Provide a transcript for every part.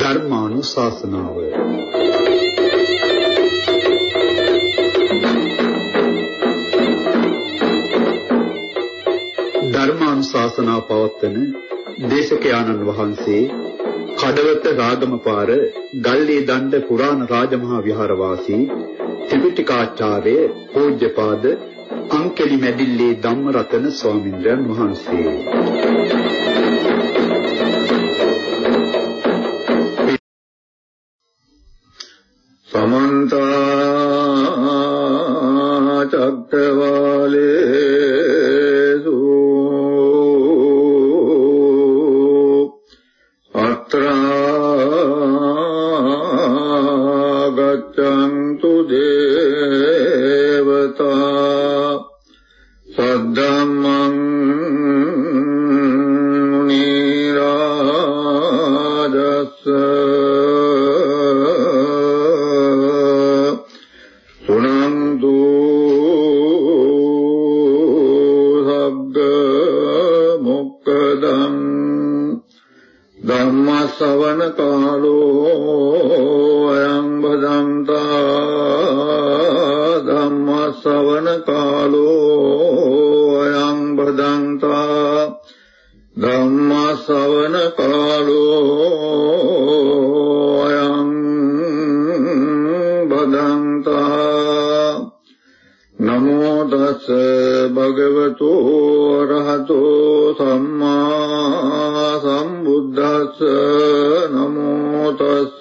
ධර්මානුශාසනාව ධර්මානුශාසනා පවත්වන දේශකයාණන් වහන්සේ කඩවත රාගමපාර ගල්ලේ දණ්ඩ පුරාණ රාජමහා විහාරවාසී ත්‍රිපිටකාචාර්ය පූජ්‍යපාද අංකලි මැදිල්ලේ ධම්මරතන ස්වාමින්ද්‍රයන් වහන්සේ. බදන්තා නමෝ තස් භගවතු රහතෝ සම්මා සම්බුද්දස්ස නමෝ තස්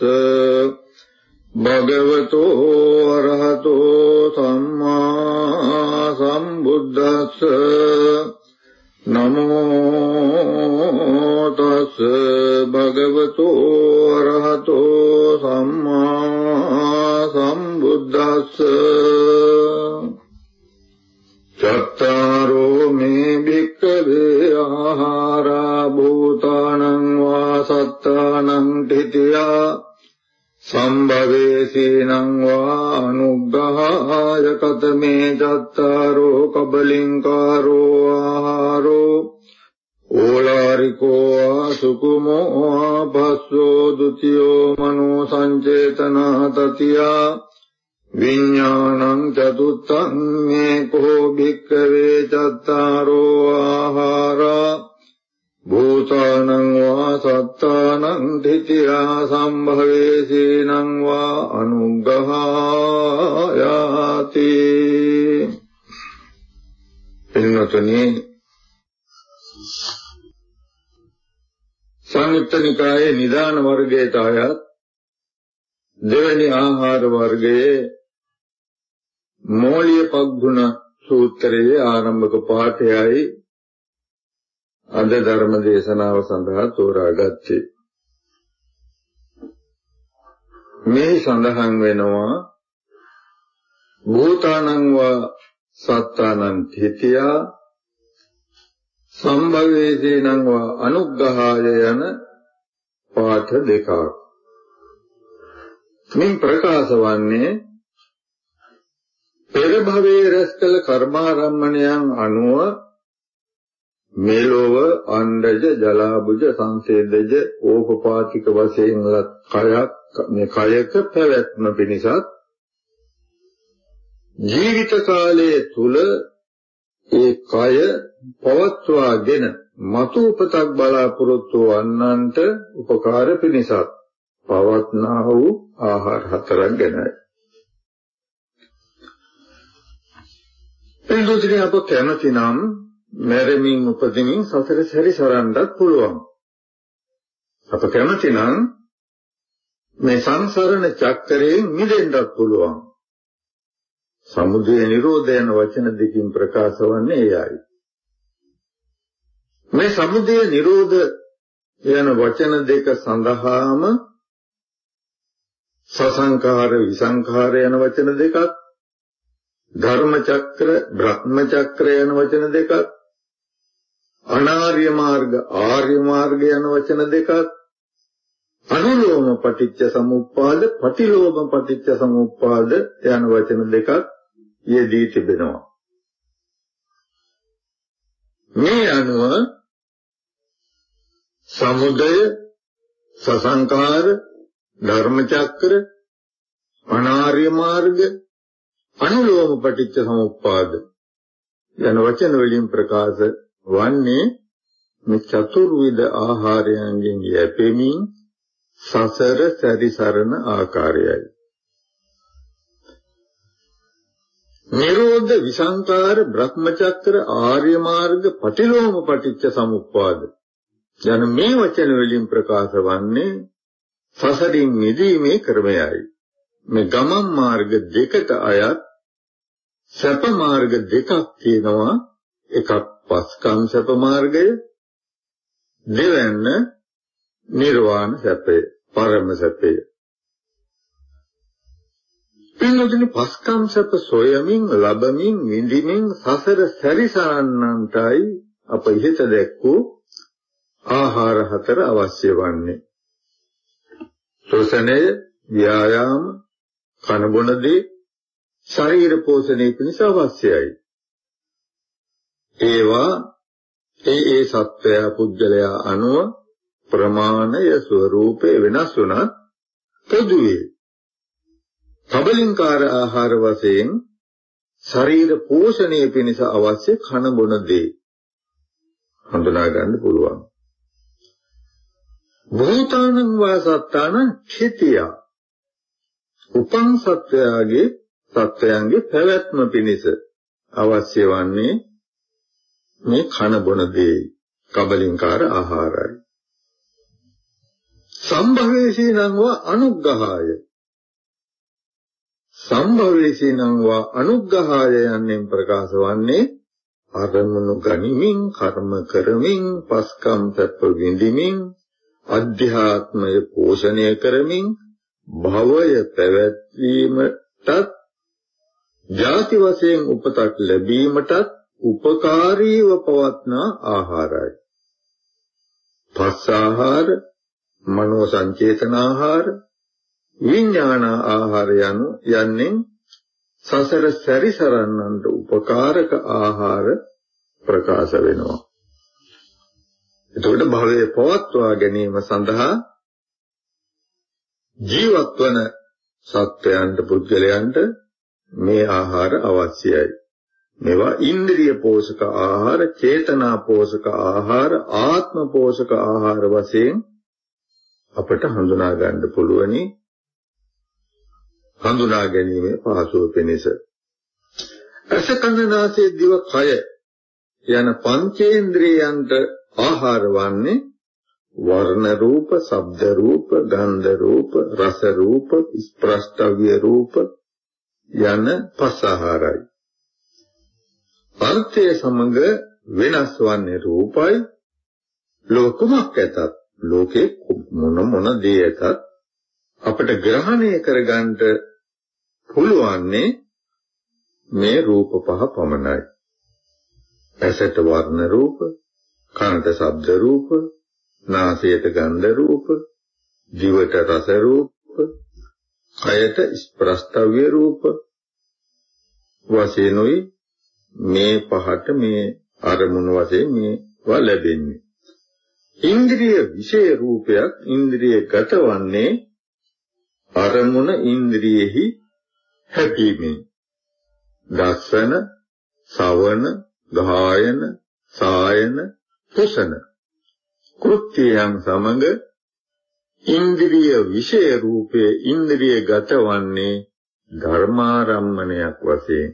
භගවතු රහතෝ සම්මා සම්බුද්දස්ස නමෝ තස් භගවතු රහතෝ සම්මා සම්බුද්දස්ස චත්තාරෝ මේ භික්ඛවේ ආහාරා භූතානං වා සත්තානං තිතියා සම්භවේසීනං වා අනුග්ගහාය කතමේ චත්තාරෝ කබලින්කාරෝ ආහාරෝ ඕලාරිකෝ ආසුකුමෝ ආපස්සෝ ဒ ුතියෝ මනෝ සංචේතනා තතියා විඥානං චතුත්තං මේකෝ භික්ඛවේ චත්තාරෝ ආහාරා භූතානං වා සත්තානං තිතියා සම්භවේසීනං වා අනුග්ගහායාති එන්නතනි සංයුක්ත නිකායේ නිදාන වර්ගයට අයත් දෙවැනි ආහාර වර්ගයේ මෝලිය පග්ගුණ සූත්‍රයේ ආරම්භක පාඨයයි අද ධර්ම දේශනාව සඳහා තෝරාගත්තේ. මේ සඳහන් වෙනවා භූතානං වා සත්තානං තිතියා සම්භවේදීනං වා අනුග්‍රහාය යන පාඨ දෙකක්. මින් ප්‍රකාශ වන්නේ පෙර භවයේ රැස් කළ කර්මාරම්මණයන් අනුව මෙලොව අණ්ඩජ ජලාබුජ සංසේදජ ඕපපාතික වශයෙන් ලත් කයක් මේ කයක පැවැත්ම පිණිසත් ජීවිත කාලයේ තුල ඒ කය පවත්වාගෙන මතු උපතක් බලාපොරොත්තු වන්නන්ට උපකාර පිණිසත් පවත්නා වූ ආහාර හතරක් ගැනයි. එන්දුතිනේ අප කැමතිනම් මැරෙමින් උපදිමින් සසර සැරිසරන්නත් පුළුවන්. අප කැමතිනම් මේ සංසරණ චක්‍රයෙන් මිදෙන්නත් පුළුවන්. සමුදය නිරෝධ යන වචන දෙකින් ප්‍රකාශ වන්නේ එයයි. මේ සමුදය නිරෝධ යන වචන දෙක සඳහාම සසංකාර විසංකාර යන වචන දෙකක් ධර්ම චක්‍ර බ්‍රහ්ම චක්‍ර යන වචන දෙකක් අනාර්ය මාර්ග ආර්ය මාර්ග යන වචන දෙකක් අනුලෝම පටිච්ච සමුප්පාද, පටිලෝම පටිච්ච සමුප්පාද යන වචන දෙකක් යෙදී තිබෙනවා. මේ අනුව සමුදය සසංකාර ධර්මචක්‍ර අනාර්ය මාර්ග අනුලෝම පටිච්ච සමුප්පාද යන වචන වලින් ප්‍රකාශ වන්නේ මේ චතුර්විධ ආහාරයන්ගෙන් යැපෙමින් සසර සැරිසරන ආකාරයයි. නිරෝධ විසංකාර බ්‍රහ්මචක්‍ර ආර්ය මාර්ග පටිලෝම පටිච්ච සමුප්පාද යන මේ වචන වලින් ප්‍රකාශ වන්නේ සසරින් මිදීමේ ක්‍රමයයි. මේ ගමන් මාර්ග දෙකට අයත් සැප මාර්ග දෙකක් තියෙනවා. එකක් පස්කම් සැප මාර්ගය දෙවැන්න නිර්වාණ සැපය, පරම සැපය. පින්වතුනි පස්කම් සැප සොයමින් ලබමින් විඳිමින් සසර සැරිසරන්නන්ටයි අප ඉහත දැක්වූ ආහාර හතර අවශ්‍ය වන්නේ. ශ්වසනය, ව්‍යායාම, කන බොන දේ ශරීර පෝෂණය පිණිස අවශ්‍යයි. ඒවා ඒ ඒ සත්වයා පුද්ගලයා අනුව ප්‍රමාණය ස්වરૂපේ වෙනස් වුණත් පොදුවේ කබලින්කාර ආහාර වශයෙන් ශරීර පෝෂණය පිණිස අවශ්‍ය කන බොන දේ. හඳුනා ගන්න පුළුවන්. භූතානං වාසත්තාන චිතිය උපං සත්වයාගේ සත්වයන්ගේ පැවැත්ම පිණිස අවශ්‍ය වන්නේ මේ කන බොන දේ කබලින්කාර ආහාරයි. සම්භවේශීනං වා අනුග්‍රහාය. සම්භවේශීනං වා අනුග්‍රහාය යන්නෙන් ප්‍රකාශ වන්නේ අරමුණු ගනිමින් කර්ම කරමින් පස්කම් සැප විඳිමින් අධ්‍යාත්මය පෝෂණය කරමින් භවය පැවැත්වීමටත් ජාති වශයෙන් උපතක් ලැබීමටත් උපකාරීව පවත්නා ආහාරයි. පස් ආහාර, මනෝ සංචේතන ආහාර, විඥාන ආහාර යනු යන්නේ සසර සැරිසරන්නන්ට උපකාරක ආහාර ප්‍රකාශ වෙනවා. එතකොට භවයේ පවත්වා ගැනීම සඳහා ජීවත් වන සත්වයන්ට පුද්ගලයන්ට මේ ආහාර අවශ්‍යයි. මේවා ඉන්ද්‍රිය පෝෂක ආහාර, චේතනා පෝෂක ආහාර, ආත්ම පෝෂක ආහාර වශයෙන් අපට හඳුනා ගන්න පුළුවනි. හඳුනා ගැනීම පහසුව පිණිස. අස කන්දනාසේ දිව කය යන පංචේන්ද්‍රයන්ට ආහාර වන්නේ වර්ණ රූප, ශබ්ද රූප, ගන්ධ රූප, රස රූප, ස්පර්ශව්‍ය රූප යන පස් ආහාරයි. අර්ථය සමග වෙනස් වන්නේ රූපයි ලෝකමක් ඇතත් ලෝකේ මොන මොන දේ ඇතත් අපිට ග්‍රහණය කරගන්න පුළුවන්නේ මේ රූප පහ පමණයි. ඇසට වර්ණ රූප, කනට ශබ්ද රූප, නාසයට ගන්ධ රූප, දිවට රස රූප, කයට ස්පර්ශව්‍ය රූප වශයෙන්ුයි මේ පහට මේ අරමුණු වශයෙන් මේවා ලැබෙන්නේ. ඉන්ද්‍රිය විශේෂ රූපයක් ඉන්ද්‍රිය ගතවන්නේ අරමුණ ඉන්ද්‍රියෙහි හැපීමෙන්. දස්සන, සවන, ගායන, සායන, පුසන කෘත්‍යයන් සමග ඉන්ද්‍රිය විශේෂ රූපයේ ඉන්ද්‍රිය ගතවන්නේ ධර්මාරම්මණයක් වශයෙන්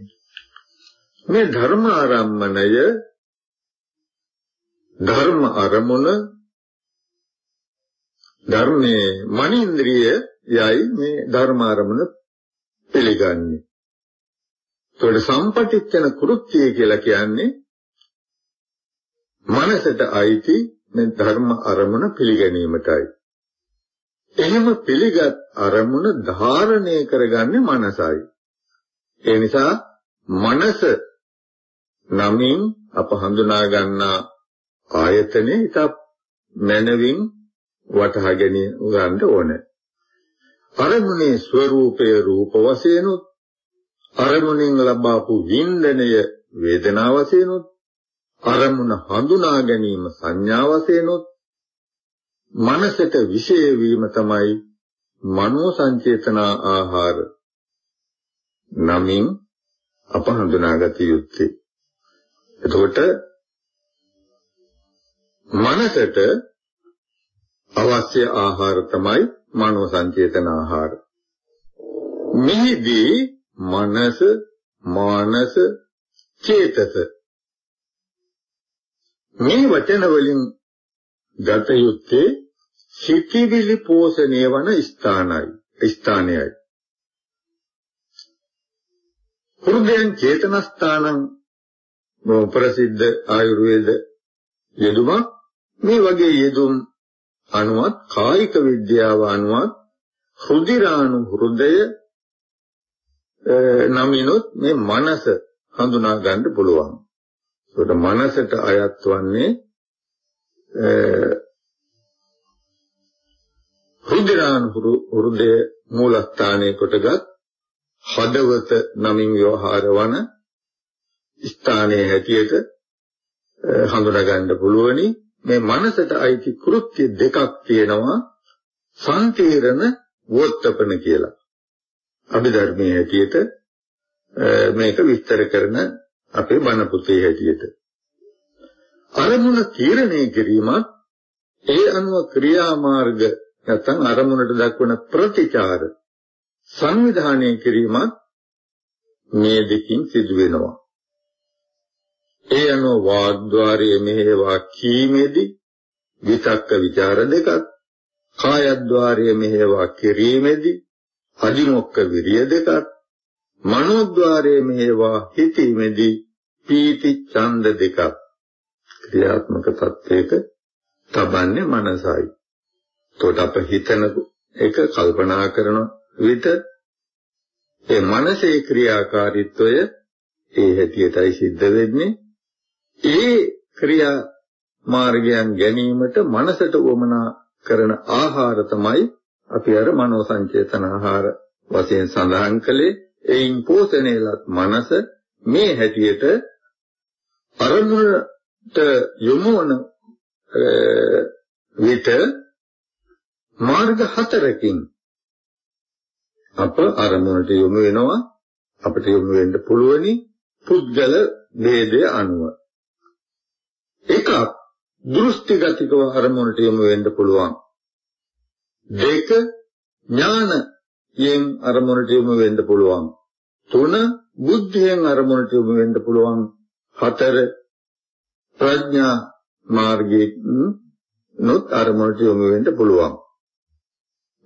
මේ ධර්ම ආරම්මණය ධර්ම අරමුණ ධර්මයේ මනින්ද්‍රිය යයි මේ ධර්ම අරමුණ පිළිගන්නේ. ඒකට සම්පටිච්ඡන කෘත්‍යය කියලා කියන්නේ මනසට අයිති මේ ධර්ම අරමුණ පිළිගැනීමටයි. එහෙම පිළිගත් අරමුණ ධාරණය කරගන්නේ මනසයි. ඒ නිසා මනස නමින් අප හඳුනා ගන්නා ආයතනේ ඉත මනවින් වටහා ගැනීම ගන්න ඕනේ. අරමුණේ ස්වરૂපය රූප වශයෙන් උත් අරමුණෙන් ලබාපු වින්දනය වේදනා වශයෙන් උත් අරමුණ හඳුනා ගැනීම සංඥා වශයෙන් උත් මනසට විශේෂ වීම තමයි මනෝ සංචේතන ආහාර නමින් අප හඳුනාගත යුත්තේ. එතකොට මනසට අවශ්‍ය ආහාර තමයි මනෝ සංචේතන ආහාර. මෙහිදී මනස මානස චේතස මේ වචන වලින් ගත යුත්තේ සිතිවිලි පෝෂණය වන ස්ථානයි ස්ථානයයි හෘදයන් චේතන ස්ථානං ප්‍රසිද්ධ ආයුර්වේද යෙදුමක් මේ වගේ යෙදුම් අනුවත් කායික විද්‍යාව අනුවත් රුධිරාණු හෘදය නමිනුත් මේ මනස හඳුනා ගන්න පුළුවන්. ඒකට මනසට අයත් වන්නේ රුධිරාණු හෘදය මූලස්ථානයේ කොටගත් හදවත නමින් ව්‍යවහාර වන ස්ථානයේ හැටියට හඳුනා ගන්න පුළුවනි මේ මනසට අයිති කෘත්‍ය දෙකක් තියෙනවා සංකීර්ණ වෝත්තපන කියලා. අභිධර්මයේ හැටියට මේක විස්තර කරන අපේ බණ පොතේ හැටියට. අරමුණ තීරණය කිරීමත් ඒ අනුව ක්‍රියාමාර්ග නැත්නම් අරමුණට දක්වන ප්‍රතිචාර සංවිධානය කිරීමත් මේ දෙකින් සිදු වෙනවා. ඒ අනුව වාග්ද්වාරයේ මෙහෙවා කීමේදී විතක්ක ਵਿਚාර දෙකක් කායද්්වාරයේ මෙහෙවා කිරීමේදී අදිමොක්ක විරිය දෙකක් මනෝද්්වාරයේ මෙහෙවා හිතීමේදී පීති ඡන්ද දෙකක් ක්‍රියාත්මක තත්වයක තබන්නේ මනසයි. එතකොට අප හිතන එක කල්පනා කරන විට ඒ මනසේ ක්‍රියාකාරීත්වය ඒ හැටියටයි සිද්ධ වෙන්නේ ඒ ක්‍රියා මාර්ගයන් ගැනීමට මනසට වමනා කරන ආහාර තමයි අපි අර මනෝ සංචේතන ආහාර වශයෙන් සඳහන් කළේ. එයින් පෝෂණයලත් මනස මේ හැටියට අරමුණට යොමු වන විට මාර්ග හතරකින් අප අරමුණට යොමු වෙනවා. අපිට යොමු වෙන්න පුළුවනි පුද්ගල ભેදය අනුව. එකක් දෘෂ්ටිගතිකව අරමුණට යොමු වෙන්න පුළුවන්. දෙක ඥානයෙන් අරමුණට යොමු වෙන්න පුළුවන්. තුන බුද්ධියෙන් අරමුණට යොමු වෙන්න පුළුවන්. හතර ප්‍රඥා මාර්ගයෙන් නොත් අරමුණට යොමු වෙන්න පුළුවන්.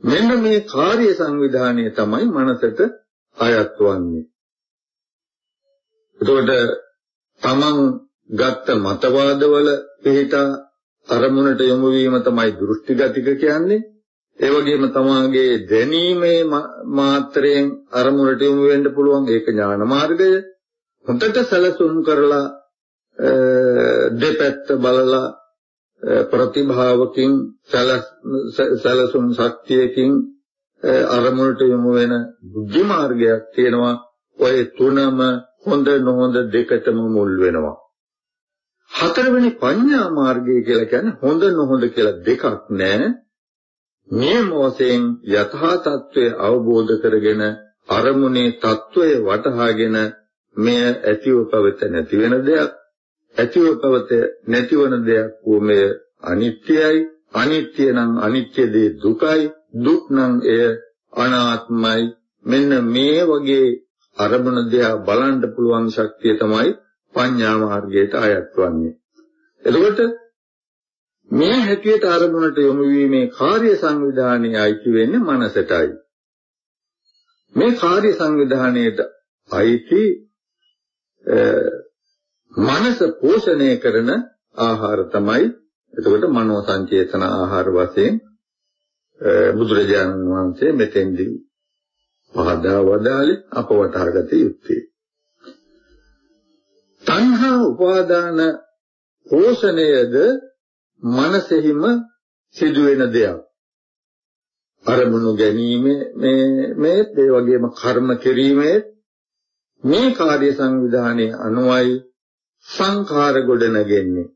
මෙන්න මේ කාර්ය සංවිධානය තමයි මනසට අයත් වන්නේ. එතකොට තමන් ගත්ත මතවාදවල පිළිතා අරමුණට යොමු වීම තමයි දෘෂ්ටිගතික කියන්නේ. ඒ වගේම තමාගේ දැනීමේ මාත්‍රයෙන් අරමුණට යොමු වෙන්න පුළුවන් ඒක ඥාන මාර්ගය. හොඳට සැලසුම් කරලා දෙපැත්ත බලලා ප්‍රතිභාවකින් සැලසුම් ශක්තියකින් අරමුණට යොමු වෙන බුද්ධි මාර්ගයක් තියෙනවා ඔය තුනම හොඳ නොහොඳ දෙකටම මුල් වෙනවා හතරවෙනි පඤ්ඤා මාර්ගය කියලා කියන්නේ හොඳ නොහොඳ කියලා දෙකක් නැහැ. නියම වශයෙන් යථා තත්ත්වය අවබෝධ කරගෙන අරමුණේ తত্ত্বය වටහාගෙන මෙය ඇතිව පවත නැති වෙන දෙයක් ඇතිව පවත නැතිවන දෙයක් වූ මෙය අනිත්‍යයි. අනිත්‍ය නම් අනිත්‍ය දේ දුකයි. දුක් නම් එය අනාත්මයි. මෙන්න මේ වගේ අරමුණ දෙයා බලන්න පුළුවන් ශක්තිය තමයි පඤ්ඤා මාර්ගයට අයත් වන්නේ. එතකොට මේ හැටියට අරමුණට යොමු වීමේ කාර්ය සංවිධානයේ අයිති වෙන්නේ මනසටයි. මේ කාර්ය සංවිධානයේට අයිති මනස පෝෂණය කරන ආහාර තමයි එතකොට මනෝ සංචේතන ආහාර වශයෙන් බුදුරජාණන් වහන්සේ මෙතෙන්දී පහදා වදාළේ අප වටහාගත යුත්තේ. තණ්හා උපාදාන පෝෂණයද මනසෙහිම සිදුවෙන දෙයක්. අරමුණු ගැනීමේ මේ මේ ඒ වගේම කර්ම කිරීමේ මේ කාර්ය සංවිධානයේ අනුවයි සංඛාර ගොඩ නැගෙන්නේ.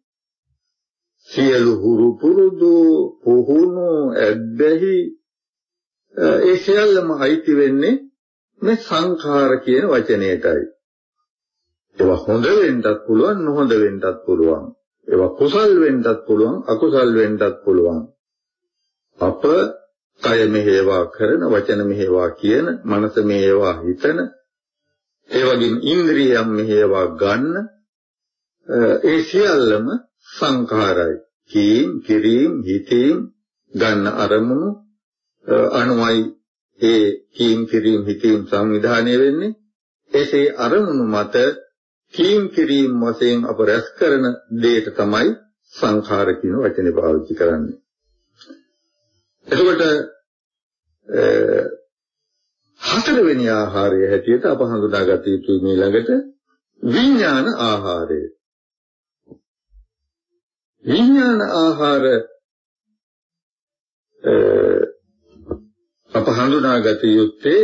සියලු හුරු පුරුදු පුහුණු ඇබ්බැහි ඒ සියල්ලම අයිති වෙන්නේ මේ සංඛාර කියන වචනයටයි. ඒවා හොඳ වෙන්නත් පුළුවන් නොහොඳ වෙන්නත් පුළුවන්. ඒවා කුසල් වෙන්නත් පුළුවන් අකුසල් වෙන්නත් පුළුවන්. අප කය මෙහෙවා කරන වචන මෙහෙවා කියන මනස මෙහෙවා හිතන ඒ වගේම ඉන්ද්‍රියම් මෙහෙවා ගන්න ඒ සියල්ලම සංඛාරයි. කීම් කිරීම හිතීම් ගන්න අරමුණු අනුමයි ඒ කීම් කිරීම හිතීම් සංවිධානය වෙන්නේ එසේ අරමුණු මත කීම් කිරීම වශයෙන් අප රැස් කරන දෙයට තමයි සංඛාර කියන වචනේ පාවිච්චි කරන්නේ. එතකොට හතරවෙනි ආහාරය හැටියට අප හඳුනාගත යුතුයි මේ ළඟට විඥාන ආහාරය. විඥාන ආහාර අප හඳුනාගත යුත්තේ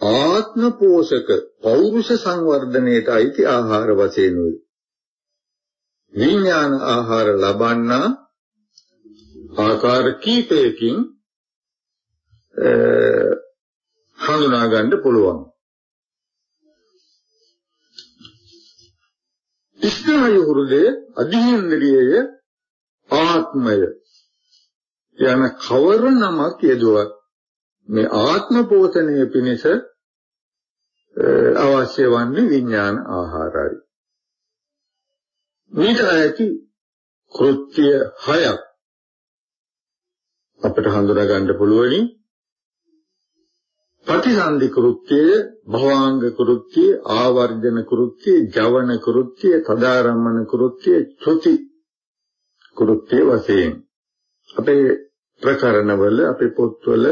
ආත්ම පෝෂක පෞරුෂ සංවර්ධනයට අයිති ආහාර වශයෙන් උයි. විඥාන ආහාර ලබන්නා ආකාර කීපයකින් හඳුනා ගන්න පුළුවන්. ස්නායු හෘදය අධිේන්ද්‍රියය ආත්මය යන කවර නමක් යෙදුවත් මේ ආත්ම පෝෂණය පිණිස අවශ්‍ය වන්නේ විඥාන ආහාරයි. මේක ඇති කෘත්‍ය හයක් අපිට හඳුනා ගන්න පුළුවනි. ප්‍රතිසන්දි කෘත්‍යය, භවාංග කෘත්‍යය, ආවර්ජන කෘත්‍යය, ජවන කෘත්‍යය, තදාරම්මන කෘත්‍යය, චුති කෘත්‍ය වශයෙන් අපේ ප්‍රකරණවල අපේ පොත්වල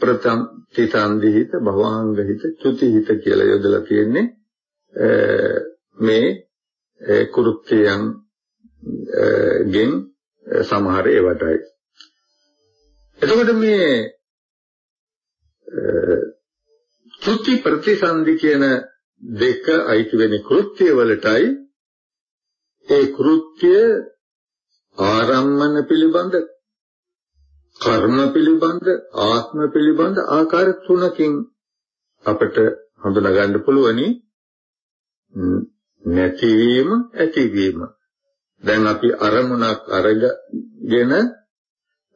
ප්‍රථම තිසන්දි හිත, භවාංග හිත, චුති හිත කියලා යොදලා තියෙන්නේ මේ කෘත්‍යයන් ගෙන් සමහර ඒවටයි. එතකොට මේ චුති ප්‍රතිසන්දි කියන දෙක අයිති වෙන කෘත්‍ය වලටයි ඒ කෘත්‍ය ආරම්මන පිළිබඳ කර්ම පිළිබඳ ආත්ම පිළිබඳ ආකාර තුනකින් අපිට හඳුනා ගන්න පුළුවනි. නැතිවීම ඇතිවීම. දැන් අපි අරමුණක් අරගෙන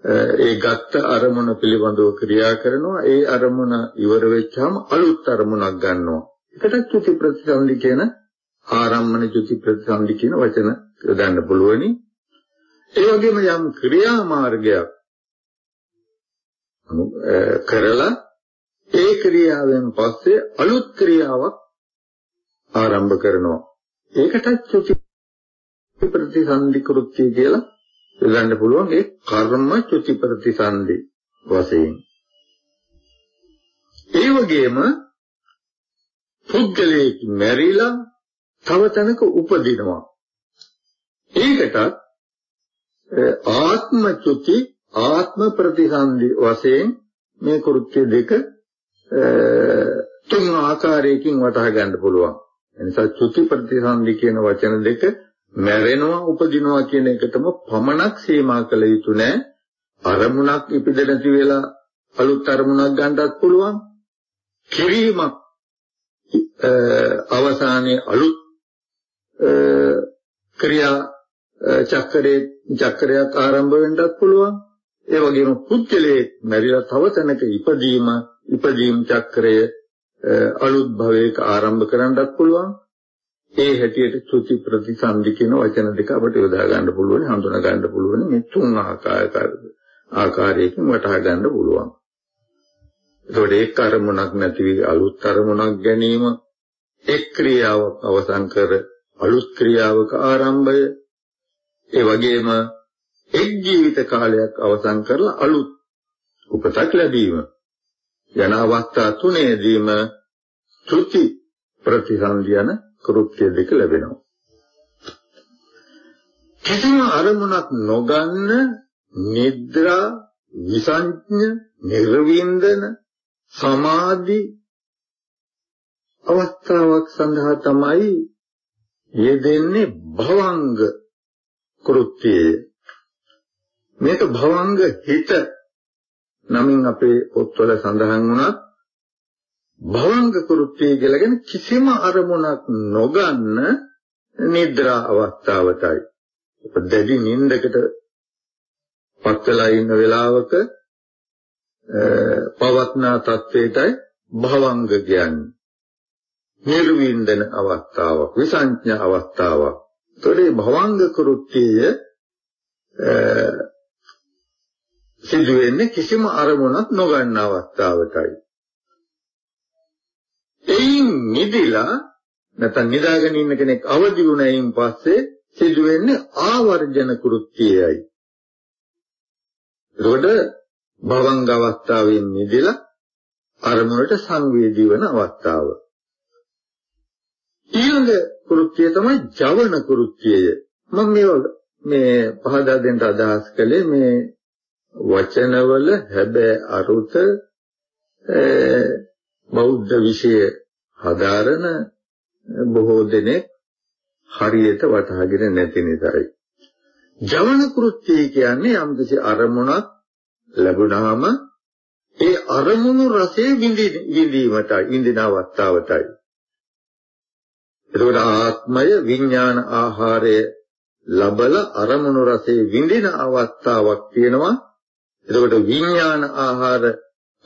ඒ ගත්ත අරමුණ පිළිබඳව ක්‍රියා කරනවා. ඒ අරමුණ ඉවර වෙච්චාම අලුත් අරමුණක් ගන්නවා. ඒකට චුති ප්‍රතිසන්දි කියන ආරම්මන චුති ප්‍රතිසන්දි කියන වචන යොදන්න පුළුවනි. ඒ වගේම යම් ක්‍රියා මාර්ගයක් කරලා ඒ ක්‍රියාවෙන් පස්සේ අලුත් ක්‍රියාවක් ආරම්භ කරනවා ඒකට චුති ප්‍රතිසන්දි කෘත්‍ය කියලා යොදන්න පුළුවන් ඒ කර්ම චුති ප්‍රතිසන්දි වශයෙන්. ඒ වගේම පුද්ගලයෙක් මැරිලා තව තැනක උපදිනවා. ඒකටත් ආත්ම චුති ආත්ම ප්‍රතිසන්දි වශයෙන් මේ කෘත්‍ය දෙක තුන් ආකාරයකින් වටහා ගන්න පුළුවන්. එනිසා චුති ප්‍රතිසන්දි කියන වචන දෙක මැරෙනවා උපදිනවා කියන එකටම පමණක් සීමා කළ යුතු නෑ. අරමුණක් ඉපද නැති වෙලා අලුත් අරමුණක් ගන්නත් පුළුවන්. කිරීමක් අවසානයේ අලුත් ක්‍රියා චක්‍රයේ චක්‍රයක් ආරම්භ වෙන්නත් පුළුවන්. ඒ වගේම පුද්ගලයේ මැරිලා තව තැනක ඉපදීම ඉපදීම් චක්‍රය අලුත් භවයක ආරම්භ කරන්නත් පුළුවන්. ඒ හැටියට ත්‍ෘති ප්‍රතිසන්දි කියන වචන දෙක අපිට යොදා ගන්න පුළුවන් හඳුනා ගන්න පුළුවන්. මේ තුන් ආකාරයකින් වටහා ගන්න පුළුවන්. ඒතකොට එක් අරමුණක් නැති වී අලුත් අරමුණක් ගැනීම එක් ක්‍රියාවක් අවසන් කර අලුත් ක්‍රියාවක ආරම්භය. ඒ වගේම එක් ජීවිත කාලයක් අවසන් කරලා අලුත් උපතක් ලැබීම යන අවස්ථා තුනේදීම ත්‍ෘති ප්‍රතිසන්දියන කෘත්‍ය දෙක ලැබෙනවා. කිසිම අරමුණක් නොගන්න නිද්‍රා විසංඥ නිර්වින්දන සමාධි අවස්ථාවක් සඳහා තමයි යෙදෙන්නේ භවංග කෘත්‍යය මේක භවංග හිත නමින් අපේ පොත්වල සඳහන් වුණත් භවංග කෘත්‍යය කියලා කියන්නේ කිසිම අරමුණක් නොගන්න නිද්‍රා අවස්ථාවටයි. දැඩි නිින්දකට පත් වෙලා ඉන්න වෙලාවක පවත්නා තත්වයටයි භවංග කියන්නේ. නිර්වින්දන අවස්ථාවක්, විසංඥා අවස්ථාවක්. ඒතකොට භවංග කෘත්‍යය සිදු වෙන්නේ කිසිම අරමුණක් නොගන්න අවස්ථාවටයි. එයින් නිදිලා නැත්නම් නිදාගෙන ඉන්න කෙනෙක් අවදි වුණයින් පස්සේ සිදු වෙන්නේ ආවර්ජන කෘත්‍යයයි. එතකොට භවංග අවස්ථාවෙන් නිදිලා අරමුණට සංවේදී වෙන අවස්ථාව. ඊළඟ කෘත්‍යය තමයි ජවන කෘත්‍යය. මම මේ මේ පහදා දෙන්න අදහස් කළේ මේ වචනවල හැබෑ අරුත බෞද්ධ විෂය හදාරන බොහෝ දෙනෙක් හරියට වටහාගෙන නැති නිසායි. ජවන කෘත්‍යය කියන්නේ යම්කිසි අරමුණක් ලැබුණාම ඒ අරමුණු රසයේ විඳීමටයි විඳින අවස්ථාවටයි. එතකොට ආත්මය විඥාන ආහාරය ලබල අරමුණු රසයේ විඳින අවස්ථාවක් තියෙනවා. එතකොට විඥාන ආහාර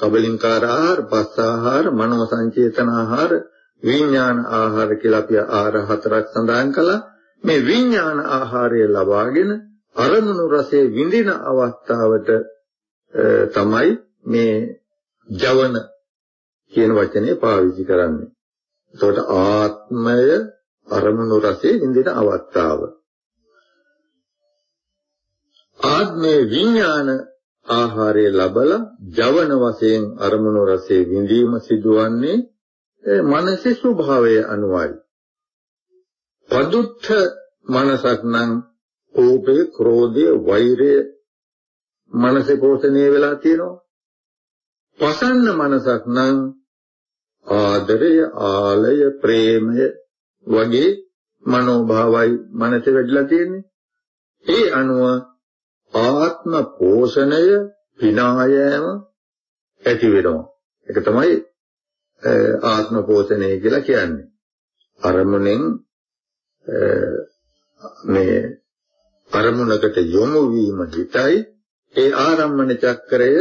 කබලින්කාර ආහාර, පස්ස ආහාර, මනෝ සංචේතන ආහාර, විඥාන ආහාර කියලා අපි ආහාර හතරක් සඳහන් කළා. මේ විඥාන ආහාරය ලබාගෙන අරමුණු රසයේ විඳින අවස්ථාවට තමයි මේ ජවන කියන වචනේ පාවිච්චි කරන්නේ. එතකොට ආත්මය අරමුණු රසයේ විඳින අවස්ථාව. ආත්මේ විඥාන ආහාරය ලබලා ජවන වශයෙන් අරමුණු රසයේ විඳීම සිදුවන්නේ මනසේ ස්වභාවය අනුවයි. පදුත්ථ මනසක් නම් කෝපය, ක්‍රෝධය, වෛරය මනසේ පෝෂණය වෙලා තියෙනවා. පසන්න මනසක් නම් ආදරය, ආලය, ප්‍රේමය වගේ මනෝභාවයි මනසේ වැඩිලා තියෙන්නේ. ඒ අනුව ආත්ම පෝෂණය විනායම ඇති වෙනවා. ඒක තමයි ආත්ම පෝෂණය කියලා කියන්නේ. අරමුණෙන් මේ අරමුණකට යොමු වීම හිතයි ඒ ආරම්මන චක්‍රය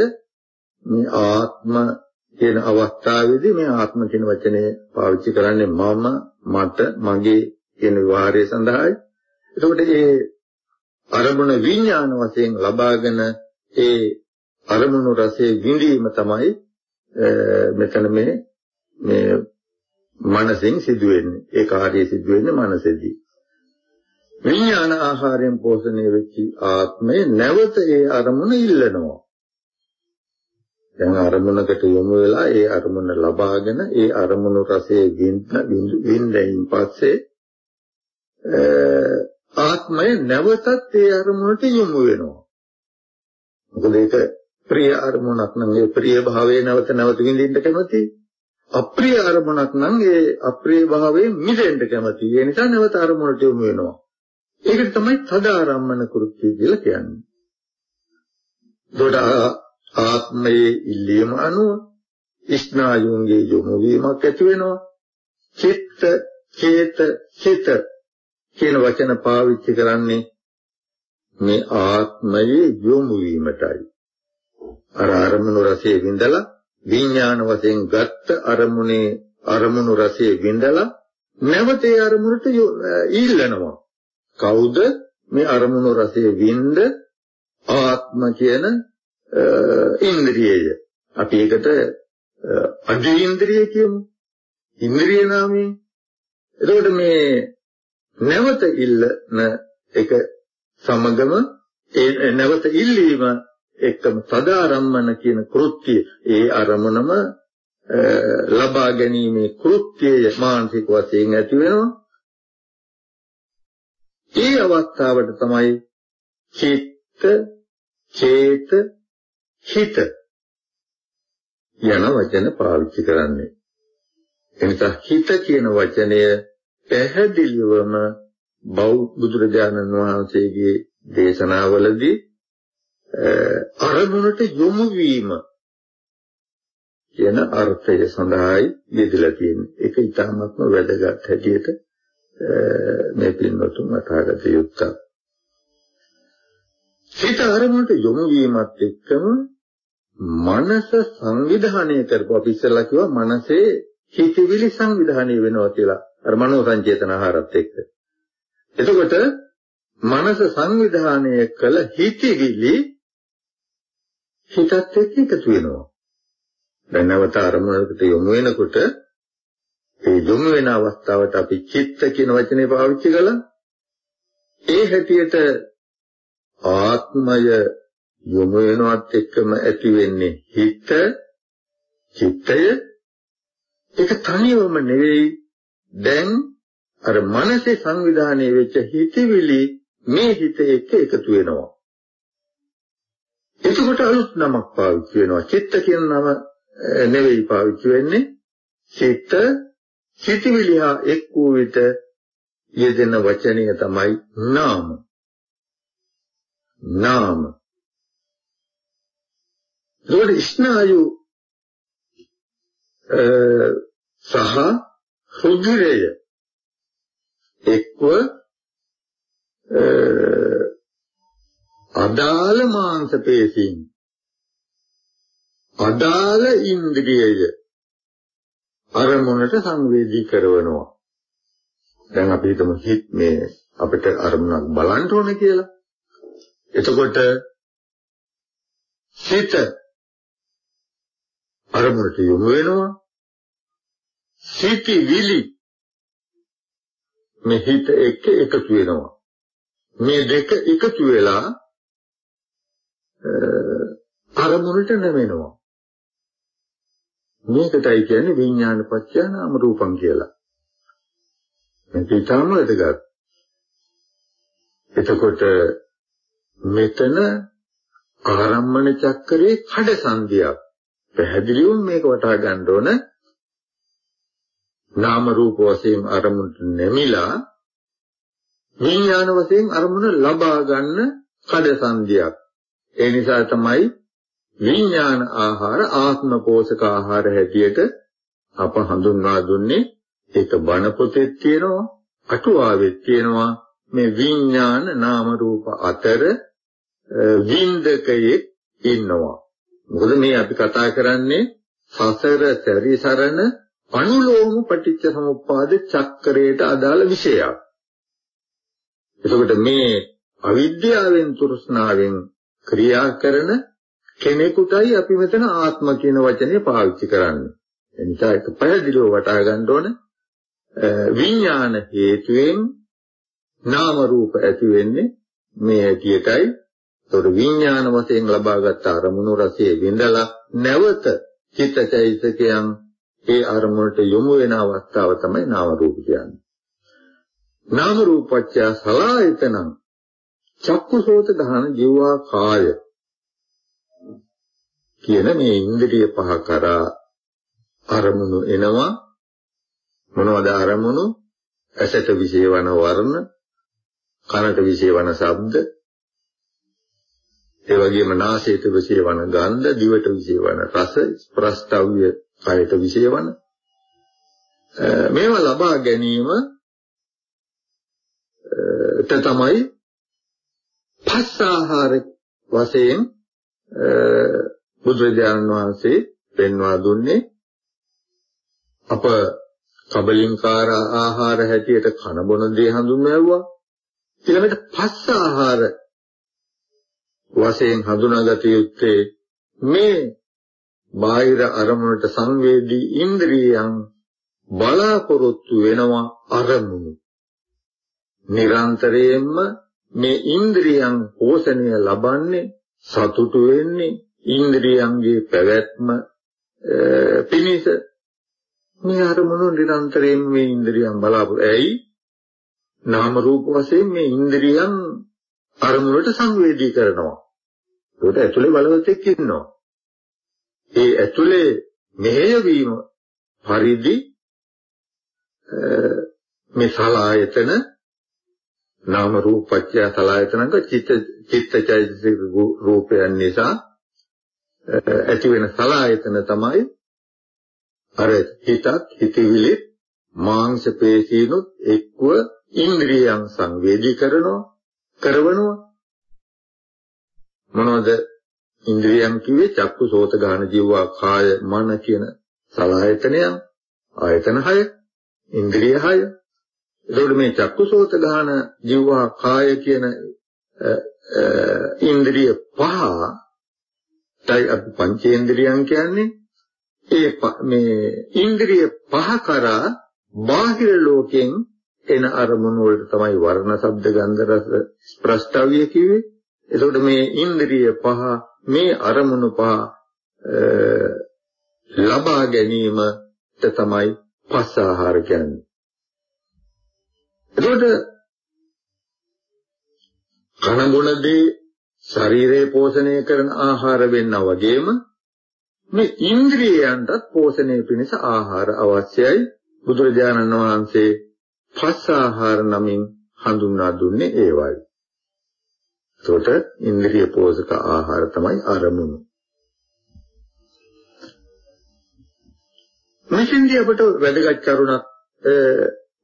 මේ ආත්ම කියන අවස්ථාවේදී මේ ආත්ම කියන වචනේ පාවිච්චි කරන්නේ මම මට මගේ කියන විවහාරය සඳහායි. එතකොට මේ අරමුණ විඥාන වශයෙන් ලබාගෙන ඒ අරමුණු රසයේ විඳීම තමයි මෙතන මේ මේ මනසෙන් සිදුවෙන්නේ. ඒ කාර්යය සිදුවෙන්නේ මනසේදී. විඥාන ආහාරයෙන් පෝෂණය වෙච්ච ආත්මය නැවත ඒ අරමුණ ඉල්ලනවා. දැන් අරමුණකට යොමු වෙලා ඒ අරමුණ ලබාගෙන ඒ අරමුණු රසයේ විඳ විඳින් පස්සේ ආත්මය නැවතත් ඒ අරමුණට යොමු වෙනවා. මොකද ඒක ප්‍රිය අරමුණක් නම් ඒ ප්‍රිය භාවයේ නැවත නැවත විඳින්න කැමති. අප්‍රිය අරමුණක් නම් ඒ අප්‍රිය භාවයෙන් මිදෙන්න කැමති. ඒ නිසා නැවත අරමුණට යොමු වෙනවා. ඒකට තමයි තදාරම්මන කෘත්‍ය කියලා කියන්නේ. දොඩ ආත්මයේ ඉල්ලීම අනුව ස්නායුන්ගේ යොමු වීමක් ඇති වෙනවා. චිත්ත, චේත, සිත කියන වචන පාවිච්චි කරන්නේ මේ ආත්මයේ යොමු වීමටයි. අර අරමුණු රසයේ විඳලා විඥාන වශයෙන් ගත්ත අරමුණේ අරමුණු රසයේ විඳලා නැවත ඒ අරමුණට ඊල්ලනවා. කවුද මේ අරමුණු රසයේ විඳ ආත්ම කියන ඉන්ද්‍රියය. අපි ඒකට අධි ඉන්ද්‍රිය කියමු. ඉන්ද්‍රිය නාමයෙන්. එතකොට මේ නැවත ඉල්ලන එක සමගම ඒ නැවත ඉල්ලීම එක්කම සදාරම්මන කියන කෘත්‍යය ඒ අරමුණම ලබා ගැනීමේ කෘත්‍යය මානසික වශයෙන් ඇති වෙනවා ඒ අවස්ථාවට තමයි චිත්ත චේත හිත යන වචන පාවිච්චි කරන්නේ. එනිසා හිත කියන වචනය පැහැදිලිවම බෞද්ධ බුදුරජාණන් වහන්සේගේ දේශනාවලදී අරමුණට යොමු වීම කියන අර්ථය සඳහායි යෙදලා තියෙන්නේ. ඒක ඊටාත්ම වැදගත් හැටියට මේ පින්වතුන් මතහගත යුක්තයි. සිත අරමුණට යොමු වීමත් එක්කම මනස සංවිධානය කරපුවා අපි ඉස්සෙල්ලා කිව්වා මනසේ හිතවිලි සංවිධානය වෙනවා කියලා. අර මනෝ සංචේතන ආහාරත් එක්ක. එතකොට මනස සංවිධානය කළ හිතවිලි හිතත් එක්ක එකතු වෙනවා. දැන් නැවත අරමුණකට යොමු වෙනකොට ඒ යොමු වෙන අවස්ථාවට අපි චිත්ත කියන වචනේ පාවිච්චි කළා. ඒ හැටියට ආත්මය යොමු වෙනවත් එක්කම ඇති වෙන්නේ හිත චිත්තය ඒක තනියම නෙවෙයි දැන් අර මනසේ සංවිධානය වෙච්ච හිතවිලි මේ හිත එක්ක එකතු වෙනවා. එතකොට අලුත් නමක් පාවිච්චි වෙනවා. චිත්ත කියන නම නෙවෙයි පාවිච්චි වෙන්නේ. චිත්ත සිතවිලි හා එක් වූ විට යෙදෙන වචනය තමයි නාම. නාම. ඒකට ස්නායු සහ රුධිරය එක්ව අදාළ මාංශ පේශීන්. අදාළ ඉන්ද්‍රියය අරමුණට සංවේදී කරනවා දැන් අපි හිතමු හිත මේ අපිට අරමුණක් බලන්න ඕනේ කියලා. එතකොට හිත අරමුණට යොමු වෙනවා. සිටිවිලි මේ හිත එක්ක එකතු වෙනවා. මේ දෙක එකතු වෙලා අරමුණට නැමෙනවා. මේකටයි කියන්නේ විඥාන පත්‍ය නාම රූපං කියලා. මේක ඊටම වැදගත්. එතකොට මෙතන ආරම්මන චක්‍රයේ කඩසන්දියක් පැහැදිලිවම මේක වටහා ගන්න ඕන. නාම රූප වශයෙන් අරමුණට නැමිලා විඥාන වශයෙන් අරමුණ ලබා ගන්න කඩසන්දියක් ඒ නිසා තමයි විඥාන ආහාර ආත්ම පෝෂක ආහාර හැටියට අප හඳුන්වා දුන්නේ. ඒක බණ පොතේ තියෙනවා අටුවාවෙත් තියෙනවා. මේ විඥාන නාම රූප අතර වින්දකයේ ඉන්නවා. මොකද මේ අපි කතා කරන්නේ සසර සැරිසරන අනුලෝම පටිච්ච සමුප්පාද චක්‍රයට අදාළ විෂයක්. එතකොට මේ අවිද්‍යාවෙන් තෘෂ්ණාවෙන් ක්‍රියා කරන කෙනෙකුටයි අපි මෙතන ආත්ම කියන වචනේ පාවිච්චි කරන්නේ. එනිසා ඒක පැහැදිලිව වටහා ගන්න ඕන විඥාන හේතුවෙන් නාම රූප ඇති වෙන්නේ මේ ඇටියටයි ඒතකොට විඥාන වශයෙන් ලබාගත් අරමුණු රසයේ විඳලා නැවත චිත්තචෛතසිකයන් ඒ අරමුණට යොමු වෙන අවස්ථාව තමයි නාම රූප කියන්නේ. නාම රූපච්ඡ සලායතනං චක්කුසෝත දහන ජීවා කාය කියන මේ ඉන්ද්‍රිය පහ කරා අරමුණු එනවා මොනවද අරමුණු ඇසට විශේෂවන වර්ණ කනට විශේෂවන ශබ්ද ඒ වගේම නාසයට විශේෂවන ගන්ධ, දිවට විශේෂවන රස, ස්පර්ශතාව්‍ය කයට විශේෂවන මේවා ලබා ගැනීම ත තමයි පස්සාහාර වශයෙන් බුදුරජාණන් වහන්සේ පෙන්වා දුන්නේ. අප කබලින්කාර ආහාර හැටියට කන බොන දේ හඳුන්වනවා ඊළඟට පස්ස ආහාර වශයෙන් හඳුනාගත යුත්තේ මේ බාහිර අරමුණට සංවේදී ඉන්ද්‍රියයන් බලාපොරොත්තු වෙනවා අරමුණු. නිරන්තරයෙන්ම මේ ඉන්ද්‍රියන් පෝෂණය ලබන්නේ සතුටු වෙන්නේ ඉන්ද්‍රියන්ගේ පැවැත්ම පිණිස. මේ අරමුණු නිරන්තරයෙන් මේ ඉන්ද්‍රියන් බලාපොරොත්තු. ඇයි? නාම රූප වශයෙන් මේ ඉන්ද්‍රියන් අරමුණට සංවේදී කරනවා. ඒකට ඇතුලේ බලවතෙක් ඉන්නවා. ඒ ඇතුලේ මෙහෙය වීම පරිදි මේ සලායතන නාම රූපච්ඡය සලායතනක චිත්ත චිත්තචෛතසික රූපයන් නිසා ඇති වෙන සලායතන තමයි අර හිතත් හිතවිලි මාංශ පේශීනුත් එක්ව ඉන්ද්‍රියයන් සංවේදී කරනවා කරවනවා. මොනවද ඉන්ද්‍රියයන් කිව්වේ චක්කු සෝත ගාන ජීවා කාය මන කියන සලආයතනයන් ආයතන 6 ඉන්ද්‍රිය 6 එතකොට මේ චක්කු සෝත ගාන ජීවා කාය කියන ඉන්ද්‍රිය පහ තයි අපි පංචේන්ද්‍රියන් කියන්නේ ඒ මේ ඉන්ද්‍රිය පහ කරා බාහිර ලෝකෙන් එන අරමුණු වලට තමයි වර්ණ, ශබ්ද, ගන්ධ, රස, ස්පර්ශය කිව්වේ. එතකොට මේ ඉන්ද්‍රිය පහ මේ අරමුණු පහ ලබා ගැනීමට තමයි පස්ස ආහාර කියන්නේ. එතකොට කනගුණදී ශරීරය පෝෂණය කරන ආහාර වෙන්නා වගේම මේ ඉන්ද්‍රියයන්ටත් පෝෂණය පිණිස ආහාර අවශ්‍යයි බුදුරජාණන් වහන්සේ පස් ආහාර නමින් හඳුන්වා දුන්නේ ඒවයි. ඒකට ඉන්ද්‍රිය පෝෂක ආහාර තමයි අරමුණු. මෙතෙන්දී අපට වැදගත් කරුණක්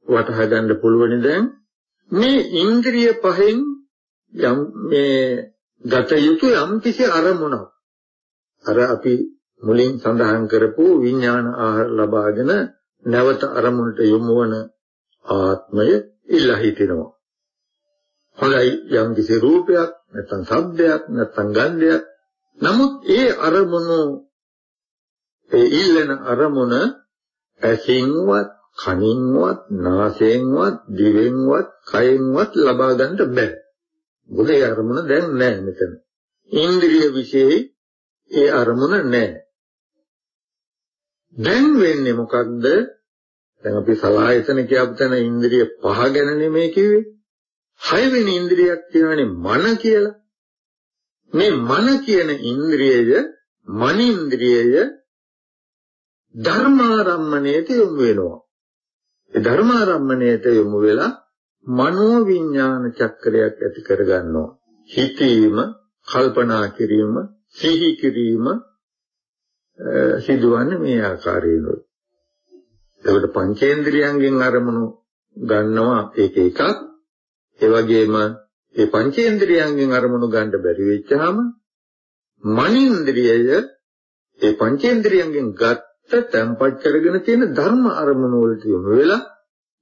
වටහා ගන්න පුළුවන් දැන් මේ ඉන්ද්‍රිය පහෙන් යම් මේ ගත යුතු යම් කිසි අරමුණක් අර අපි මුලින් සඳහන් කරපු විඥාන ආහාර ලබාගෙන නැවත අරමුණට යොමු වන ආත්මය ඉල්ලා හිටිනවා. හොඳයි යම් කිසි රූපයක් නැත්නම් ශබ්දයක් නැත්නම් ගන්ධයක් නමුත් ඒ අරමුණු ඒ ඉල්ලන අරමුණ ඇසින්වත් කනින්වත් නාසයෙන්වත් දිවෙන්වත් කයෙන්වත් ලබා ගන්නට බෑ. මොකද ඒ අරමුණ දැන් නැහැ මෙතන. ඉන්ද්‍රිය વિશેයි ඒ අරමුණ නැහැ. දැන් වෙන්නේ මොකක්ද? දැන් අපි සලායතන කියපු තැන ඉන්ද්‍රිය පහ ගැන නෙමෙයි කිව්වේ. හයවෙනි ඉන්ද්‍රියක් කියනවානේ මන කියලා. මේ මන කියන ඉන්ද්‍රියය මනින්ද්‍රියය ධර්මාරම්මණයට යොමු වෙනවා. ඒ ධර්මාරම්මණයට යොමු වෙලා මනෝ විඥාන චක්‍රයක් ඇති කරගන්නවා. හිතීම, කල්පනා කිරීම, සිහි කිරීම සිදුවන්නේ මේ ආකාරයෙන්ම. එතකොට පංචේන්ද්‍රියයන්ගෙන් අරමුණු ගන්නවා ඒක එකක්. ඒ වගේම ඒ පංචේන්ද්‍රියයන්ගෙන් අරමුණු ගන්න බැරි වෙච්චාම මනින්ද්‍රියය ඒ පංචේන්ද්‍රියයන්ගෙන් ගත්ත තැම්පත් කරගෙන තියෙන ධර්ම අරමුණු වලට යොමු වෙලා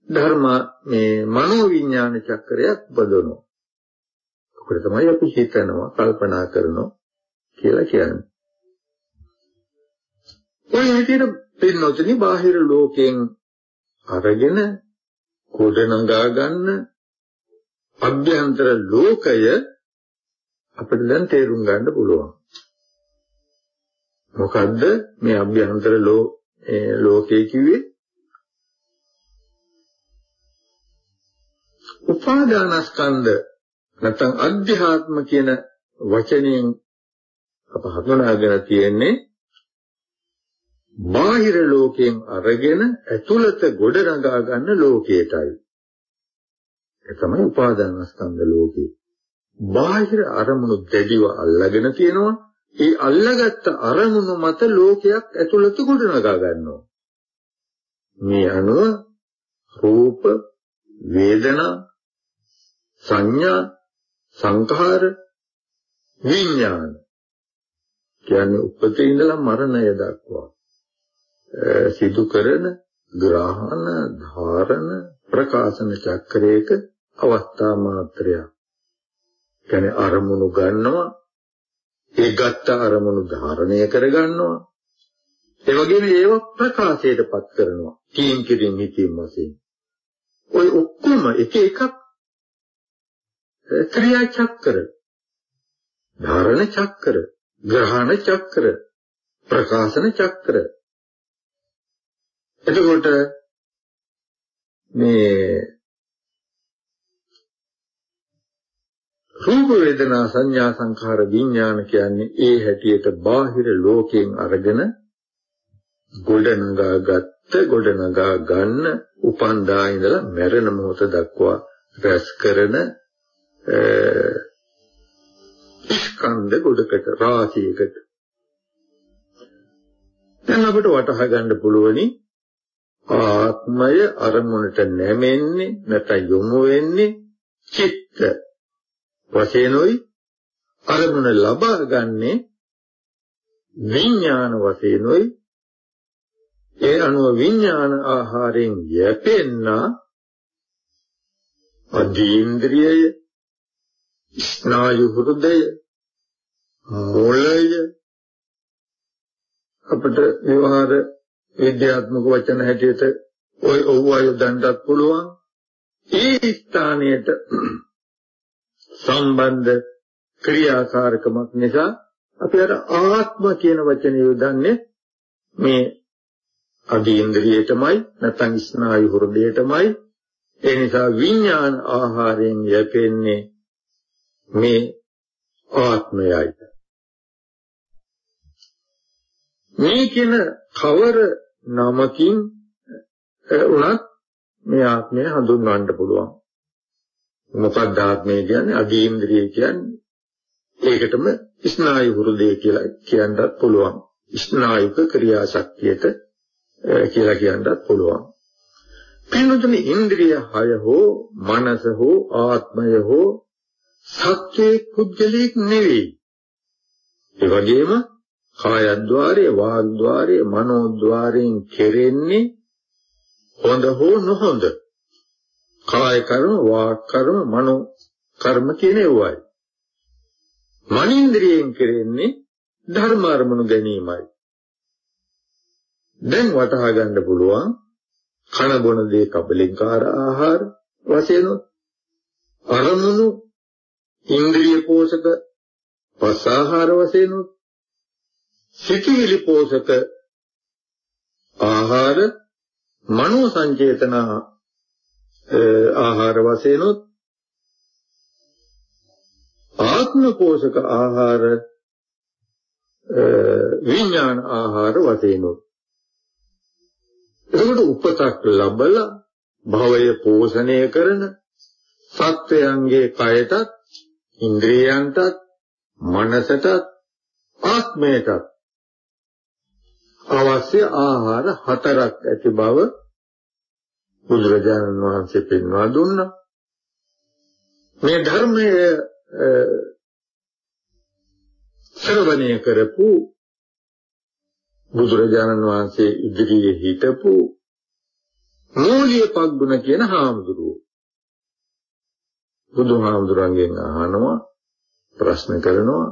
ධර්ම මේ මනෝ විඥාන චක්‍රයක් බදවනවා. ඔකට තමයි අපි හිතනවා, කල්පනා කරනවා කියලා කියන්නේ. ඔය විදිහට පින්නොතනි බාහිර ලෝකයෙන් අරගෙන ගොඩනගා ගන්න අභ්‍යන්තර ලෝකය අපිට දැන් තේරුම් ගන්න පුළුවන්. මොකද්ද මේ අභ්‍යන්තර ලෝකයේ කිව්වේ? උපාදානස්කන්ධ නැත්නම් අධ්‍යාත්ම කියන වචනයෙන් අප හඳුනාගෙන තියෙන්නේ බාහිර ලෝකයෙන් අරගෙන ඇතුළත ගොඩ නගා ගන්න ලෝකයටයි. ඒ තමයි උපාදානස්කන්ධ ලෝකේ. බාහිර අරමුණු දැඩිව අල්ලගෙන තියෙනවා. ඒ අල්ලගත්ත අරමුණු මත ලෝකයක් ඇතුළත ගොඩ නගා ගන්නවා. මේ අනුව රූප, වේදනා, සංඥා, සංඛාර, විඥාන කියන්නේ උපතේ ඉඳලා මරණය දක්වා සිදු කරන ග්‍රහණ ධාරණ ප්‍රකාශන චක්‍රයක අවස්ථා මාත්‍රයක්. කියන්නේ අරමුණු ගන්නවා. ඒ ගත්ත අරමුණු ධාරණය කරගන්නවා. ඒ වගේම ඒව ප්‍රකාශයටපත් කරනවා. කීම් කිරින් හිතීම වශයෙන්. ඔය ඔක්කොම එක එකක් ක්‍රියා චක්‍ර ධාරණ චක්‍ර ග්‍රහණ චක්‍ර ප්‍රකාශන චක්‍ර. එතකොට මේ රූප වේදනා සංඥා සංඛාර විඥාන කියන්නේ ඒ හැටියට බාහිර ලෝකයෙන් අරගෙන ගොඩනගාගත්ත ගොඩනගා ගන්න උපන්දා ඉඳලා මැරෙන මොහොත දක්වා රැස් කරන ස්කන්ධ ගොඩකට රාශියකට. දැන් අපිට වටහා ගන්න පුළුවනි ආත්මය අරමුණට නැමෙන්නේ නැත්නම් යොමු වෙන්නේ චිත්ත. වශයෙන්ොයි අරමුණ ලබා ගන්නෙ විඥාන වශයෙන්ොයි. ඒ අනුව විඥාන ආහාරයෙන් යැපෙන්න අදීන්ද්‍රියය ස්නායු හෘදය මොළය අපිට විවහාර විද්‍යාත්මක වචන හැටියට ওই ඔව්ව යොදන්නත් පුළුවන්. ඒ ස්ථානයට සම්බන්ධ ක්‍රියාකාරකමක් නිසා අපි අර ආත්ම කියන වචනේ යොදන්නේ මේ අදීන්ද්‍රියයටමයි නැත්නම් ස්නායු හෘදයටමයි. ඒ නිසා විඥාන ආහාරයෙන් යැපෙන්නේ මේ ආත්මයයි. මේ කියන කවර නමකින් උනත් මේ ආත්මය හඳුන්වන්න පුළුවන්. මොකක්ද ආත්මය කියන්නේ? අදීන්ද්‍රිය කියන්නේ. ඒකටම ස්නායු හෘදය කියලා කියන්නත් පුළුවන්. ස්නායුක ක්‍රියාශක්තියට කියලා කියන්නත් පුළුවන්. පින්වතුනි ඉන්ද්‍රිය හය හෝ මනස හෝ ආත්මය හෝ සත්‍යයේ පුද්ගලික නෙවෙයි. ඒ වගේම කායද්්වාරයේ වාග්ද්වාරයේ මනෝද්වාරයෙන් කෙරෙන්නේ හොඳ හෝ නොහොඳ. කාය කර්ම වාක් කර්ම මනෝ කර්ම කියන ඒවායි. මනින්ද්‍රියෙන් කෙරෙන්නේ ධර්ම අරමුණු ගැනීමයි. දැන් වටහා ගන්න පුළුවන් කන බොන දේ කබලින්කාර ආහාර වශයෙන් අරමුණු ඉන්ද්‍රිය පෝෂක පස් ආහාර වශයෙන් සිතිවිලි පෝෂක ආහාර මනෝ සංචේතන ආහාර වශයෙන් ආත්ම පෝෂක ආහාර විඥාන ආහාර වශයෙන් එතකොට උපතක් ලැබලා භවය පෝෂණය කරන සත්වයන්ගේ කයටත් ඉන්ද්‍රියයන්ටත් මනසටත් ආත්මයටත් අවශ්‍ය ආහාර හතරක් ඇති බව බුදුරජාණන් වහන්සේ පෙන්වා දුන්නා. මේ ධර්මයේ ශ්‍රවණය කරපු බුදුරජාණන් වහන්සේ ඉදිරියේ හිටපු මූලිය පග්ගුණ කියන හාමුදුරුවෝ බුදුහාමුදුරන්ගෙන් අහනවා ප්‍රශ්න කරනවා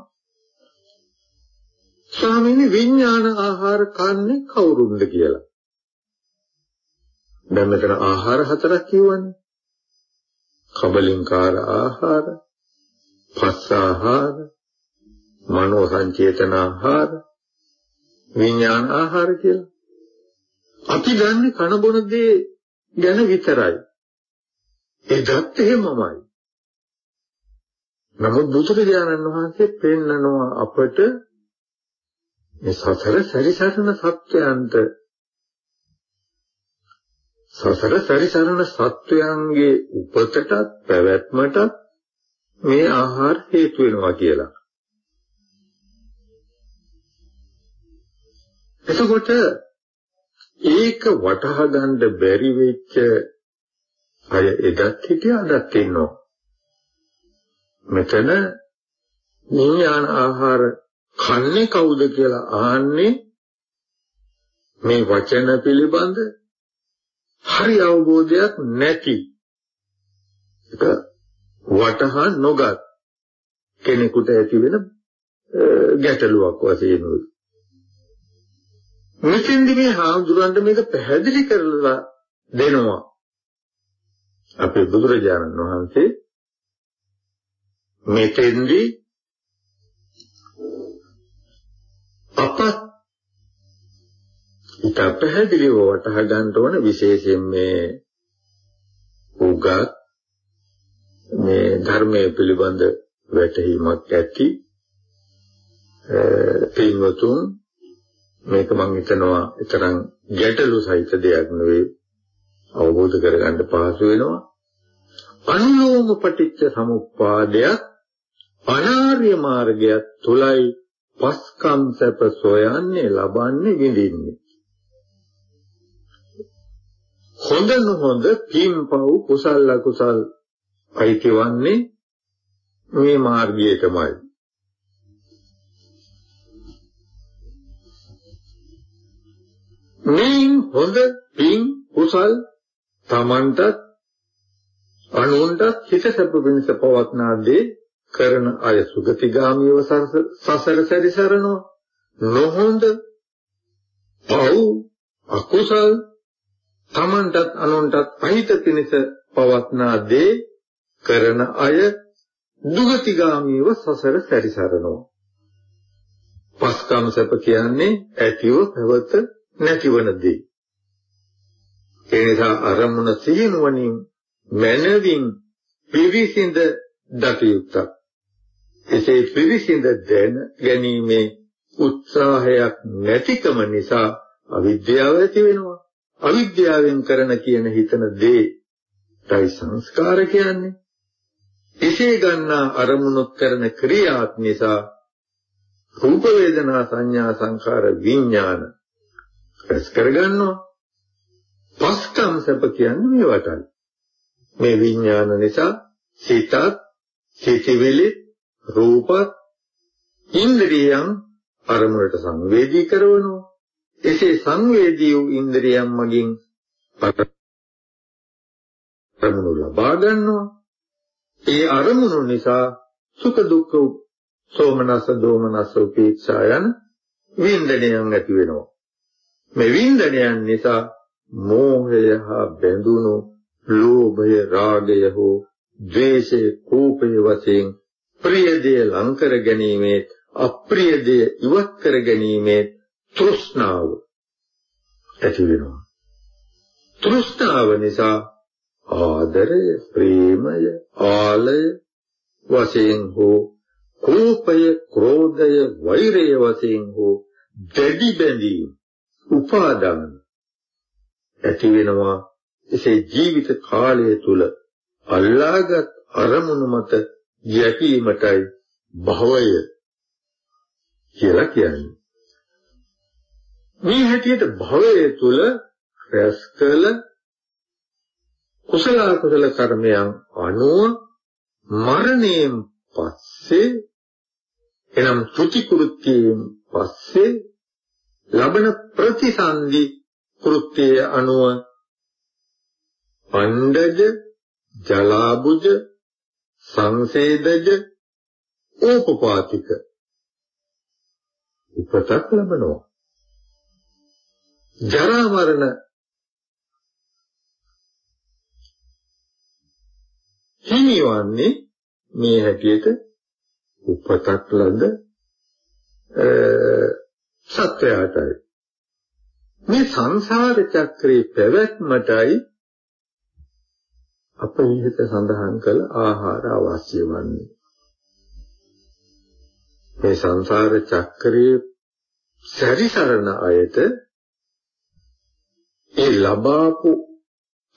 ස්වාමීනි විඥාන ආහාර කන්නේ කවුරුන්ද කියලා. දැන් මෙතන ආහාර හතරක් කියවනේ. කබලින්කාර ආහාර, පස්ස ආහාර, මනෝ සංචේතන ආහාර, විඥාන ආහාර කියලා. අපි දන්නේ කන බොන දේ ගැන විතරයි. ඒකත් එහෙමමයි. නමුත් බුදුරජාණන් වහන්සේ පෙන්නනවා අපට මේ සසර සැරිසරන සත්‍යයන්ට සසර සැරිසරන සත්‍යයන්ගේ උපතටත් පැවැත්මටත් මේ ආහාර හේතු වෙනවා කියලා. එතකොට ඒක වටහා ගන්න බැරි වෙච්ච අය එදත් හිටියා අදත් ඉන්නවා. මෙතන නිඥාන ආහාර කන්නේ කවුද කියලා අහන්නේ මේ වචන පිළිබඳ හරි අවබෝධයක් නැති එක වටහා නොගත් කෙනෙකුට ඇති වෙන ගැටලුවක් වශයෙන් උයි. මෙතෙන්දි මේ හාමුදුරන්ට මේක පැහැදිලි කරලා දෙනවා. අපේ බුදුරජාණන් වහන්සේ මෙතෙන්දි අප ඉත පැහැදිලිව වටහා ගන්න ඕන විශේෂයෙන් මේ උගත් මේ ධර්මයේ පිළිබඳ වැටහීමක් ඇති පින්වතුන් මේක මම හිතනවා ඊතරම් ගැටලු සහිත දෙයක් නෙවෙයි. අවබෝධ කරගන්න පහසු වෙනවා. අනුලෝම පටිච්ච සමුප්පාදයක් අනාර්ය මාර්ගයක් තුලයි පස්කම් සැප සොයන්නේ ලබන්නේ විඳින්නේ. හොඳ නොහොඳ පින්පව් කුසල අකුසල් අයිතිවන්නේ මේ මාර්ගයටමයි. මේ හොඳ පින් කුසල් තමන්ටත් අනුන්ටත් හිත සැප වෙනස පවත්නා දේ කරන අය සුගතිගාමීව සසර සැරිසරනවා. නොහොඳ පව් අකුසල් තමන්ටත් අනුන්ටත් අහිත පිණිස පවත්නා දේ කරන අය දුගතිගාමීව සසර සැරිසරනවා පස්කම් සැප කියන්නේ ඇතිව පැවත නැතිවන දේ. ඒ නිසා අරමුණ සිහිනුවණින් මනවින් පිවිසිඳ දතියුක්තක්. එසේ පිවිසිඳ දැන ගැනීමේ උත්සාහයක් නැතිකම නිසා අවිද්‍යාව ඇති වෙනවා. අවිද්‍යාවෙන් කරන කියන හිතන දේ තයි සංස්කාර කියන්නේ. එසේ ගන්නා අරමුණු කරන ක්‍රියාත් නිසා රූප වේදනා සංඥා සංකාර විඥාන රැස් කරගන්නවා. පස්කම් සැප කියන්නේ මේවටයි. මේ විඥාන නිසා සිතත්, සිතිවිලි, රූපත්, ඉන්ද්‍රියයන් අරමුණට සංවේදී කරනවා. එසේ සංවේදී වූ ඉන්ද්‍රියයන් මගින් අරමුණු ලබා ගන්නවා. ඒ අරමුණු නිසා සුඛ දුක්ඛ සෝමනස්ස දෝමනස්ස උපේක්ෂා යන වින්දනයන් ඇති වෙනවා. මේ වින්දනයන් නිසා මෝහය හා බැඳුණු ලෝභය රාගය හෝ ද්වේෂය කෝපය වශයෙන් ප්‍රිය දේ ලං කර ගැනීමේ අප්‍රිය දේ ඉවත් කර ගැනීමේ තෘෂ්ණාව ඇති වෙනවා. තෘෂ්ණාව නිසා ආදරය ප්‍රේමය ආලය වශයෙන් හෝ කෝපය ක්‍රෝධය වෛරය වශයෙන් හෝ දැඩි බැඳීම උපාදාන ඇති වෙනවා. එසේ ජීවිත කාලය තුල අල්ලාගත් අරමුණු මත යැපීමටයි භවය කියලා කියන්නේ. මේ හැටියට භවය තුල රැස් කළ කුසල කුසල කර්මයන් අනුව මරණයෙන් පස්සේ එනම් ත්‍ෘති කෘත්‍යයෙන් පස්සේ ලබන ප්‍රතිසන්දි කෘත්‍යය අනුව පණ්ඩජ ජලාබුජ සංසේදජ ඕපපාතික උපතක් ලබනවා. ජරා මරණ හිමිවන්නේ මේ හැටියට උපතක් ලද සත්‍යයටයි. මේ සංසාර චක්‍රේ පැවැත්මටයි අප ඉහත සඳහන් කළ ආහාර අවශ්‍ය වන්නේ. මේ සංසාර චක්‍රයේ සැරිසරන අයට ඒ ලබාපු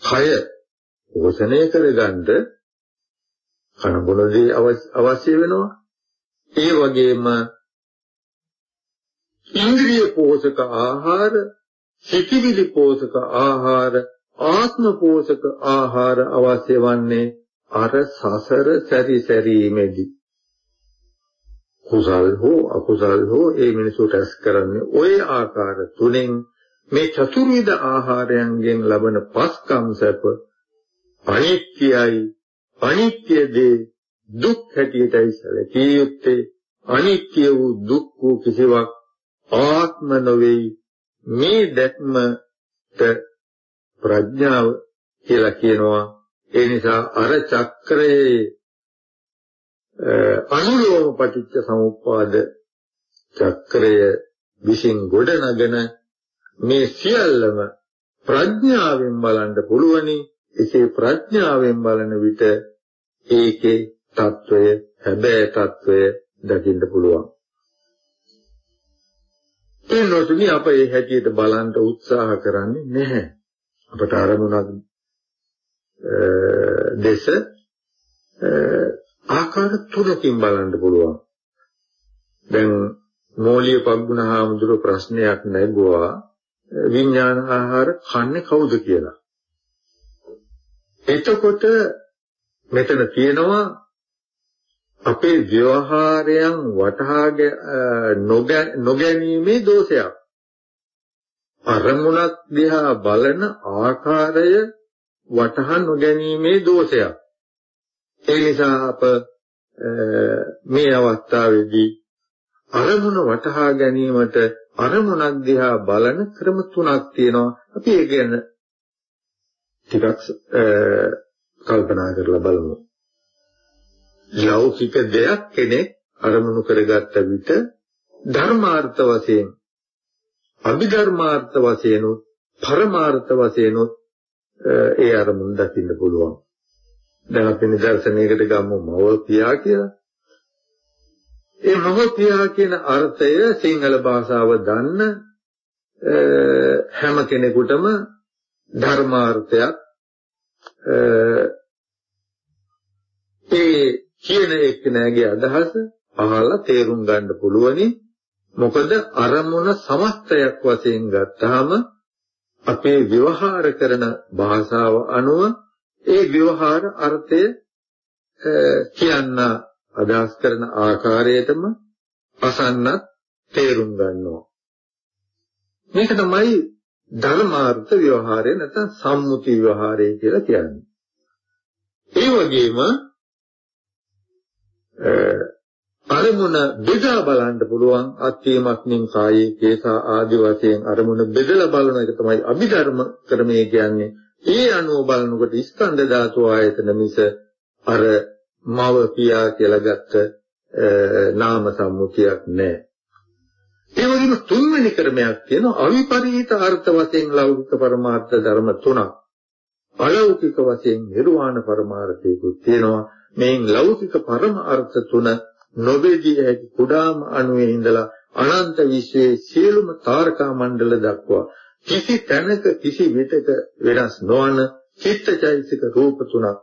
කය පෝෂණය කරගන්න කන බොන දේ අවශ්‍ය වෙනවා. ඒ වගේම ඉන්ද්‍රිය පෝෂක ආහාර, සිතිවිලි පෝෂක ආහාර, ආත්ම පෝෂක ආහාර අවශ්‍ය වන්නේ අර සසර සැරිසැරීමේදී. කුසල් හෝ අකුසල් හෝ ඒ මිනිසු රැස් කරන්නේ ওই ආකාර තුනෙන් මේ චතුර්විධ ආහාරයන්ගෙන් ලබන පස්කම් සැප අනිත්‍යයි. අනිත්‍ය දේ දුක් හැටියටයි සැලකිය යුත්තේ. අනිත්‍ය වූ දුක් වූ කිසිවක් ආත්ම නොවේයි මේ දැක්මට ප්‍රඥාව කියලා කියනවා. ඒ නිසා අර චක්‍රයේ අනුලෝම පටිච්ච සමුප්පාද චක්‍රය විසින් ගොඩනගෙන මේ සියල්ලම ප්‍රඥාවෙන් බලන්න පුළුවනි. එසේ ප්‍රඥාවෙන් බලන විට ඒකේ తত্ত্বය හැබෑ తত্ত্বය දකින්න පුළුවන්. ඒ නොතුනි අප ඒ හැටියට බලන්න උත්සාහ කරන්නේ නැහැ. අපට අරමුණක් දෙස ආකාර තුනකින් බලන්න පුළුවන්. දැන් මෝලිය පග්ගුණ හාමුදුර ප්‍රශ්නයක් නැගුවා විඥාන ආහාර කන්නේ කවුද කියලා. එතකොට මෙතන තියෙනවා අපේ ව්‍යවහාරයන් වටහා නොගැනීමේ දෝෂයක්. අරමුණක් දිහා බලන ආකාරය වටහා නොගැනීමේ දෝෂයක්. ඒ නිසා අප මේ අවස්ථාවේදී අරමුණ වටහා ගැනීමට අරමුණක් දිහා බලන ක්‍රම තුනක් තියෙනවා. අපි ඒ ගැන ටිකක් කල්පනා කරලා බලමු. ලෞකික දෙයක් කෙනෙක් අරමුණු කරගත්ත විට ධර්මාර්ථ වශයෙන් අභිධර්මාර්ථ වශයෙන් පරමාර්ථ වශයෙන් ඒ අරමුණ දකින්න පුළුවන්. දැන් අපි නිදර්ශනයකට ගමු මව පියා කියලා. ඒ මව පියා කියන අර්ථය සිංහල භාෂාව දන්න හැම කෙනෙකුටම ධර්මාර්ථයක් ඒ කියන එක්කෙනාගේ අදහස අහලා තේරුම් ගන්න පුළුවනි. මොකද අරමුණ සමස්තයක් වශයෙන් ගත්තාම අපේ ව්‍යවහාර කරන භාෂාව අනුව ඒ ව්‍යවහාර අර්ථය කියන්න අදහස් කරන ආකාරයටම අසන්නත් තේරුම් ගන්නවා මේක තමයි ධර්මාර්ථ ව්‍යවහාරය නැත්නම් සම්මුති ව්‍යවහාරය කියලා කියන්නේ ඒ වගේම අරමුණ බෙදා බලන්න පුළුවන් අත්‍යමත්මින් කායේ කේසා ආදි වශයෙන් අරමුණ බෙදලා බලන එක තමයි අභිධර්ම ක්‍රමය කියන්නේ. ඒ අනුව බලනකොට ස්කන්ධ ධාතු ආයතන මිස අර මව පියා කියලා ගත්ත නාම සම්මුතියක් නැහැ. ඒ වගේම තුන්වෙනි ක්‍රමයක් තියෙනවා අවිපරීත අර්ථ වශයෙන් ලෞකික පරමාර්ථ ධර්ම තුනක්. අලෞකික වශයෙන් නිර්වාණ පරමාර්ථයකුත් තියෙනවා. මේන් ලෞකික පරම අර්ථ තුන නොබෙදී හැකි කුඩාම අණුවේ ඉඳලා අනන්ත විශ්වයේ සියලුම තාරකා මණ්ඩල දක්වා කිසි තැනක කිසි විටක වෙනස් නොවන චිත්තචෛතසික රූප තුනක්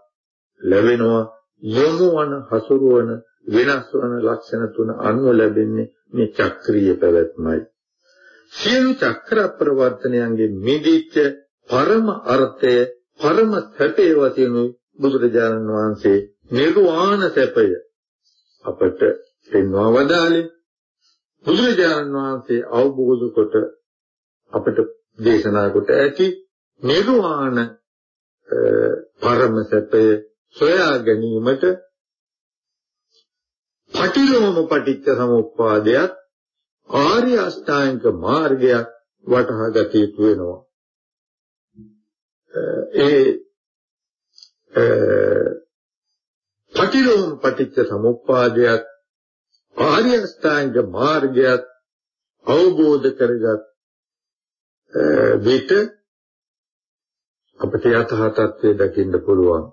ලැබෙනවා යොමු වන හසුරුවන වෙනස් වන ලක්ෂණ තුන අනුව ලැබෙන්නේ මේ චක්‍රීය පැවැත්මයි. සියලු චක්‍ර ප්‍රවර්තනයන්ගේ මිදිච්ච පරම අර්ථය පරම සැපේ වශයෙන් බුදුරජාණන් වහන්සේ නිර්වාණ සැපය අපට පෙන්වා වදාළේ. බුදුරජාණන් වහන්සේ අවබෝධ කොට අපට දේශනා කොට ඇති නිර්වාණ පරම සැපය සොයා ගැනීමට පටිලෝම පටිච්ච සමුප්පාදයක් ආර්ය අෂ්ටාංග මාර්ගයක් වටහා ගත යුතු වෙනවා. ඒ පටිලෝම පටිච්ච සමුප්පාදයක් ආර්ය අෂ්ටාංග මාර්ගයක් අවබෝධ කරගත් විට අපට යථා තත්ත්වය දකින්න පුළුවන්.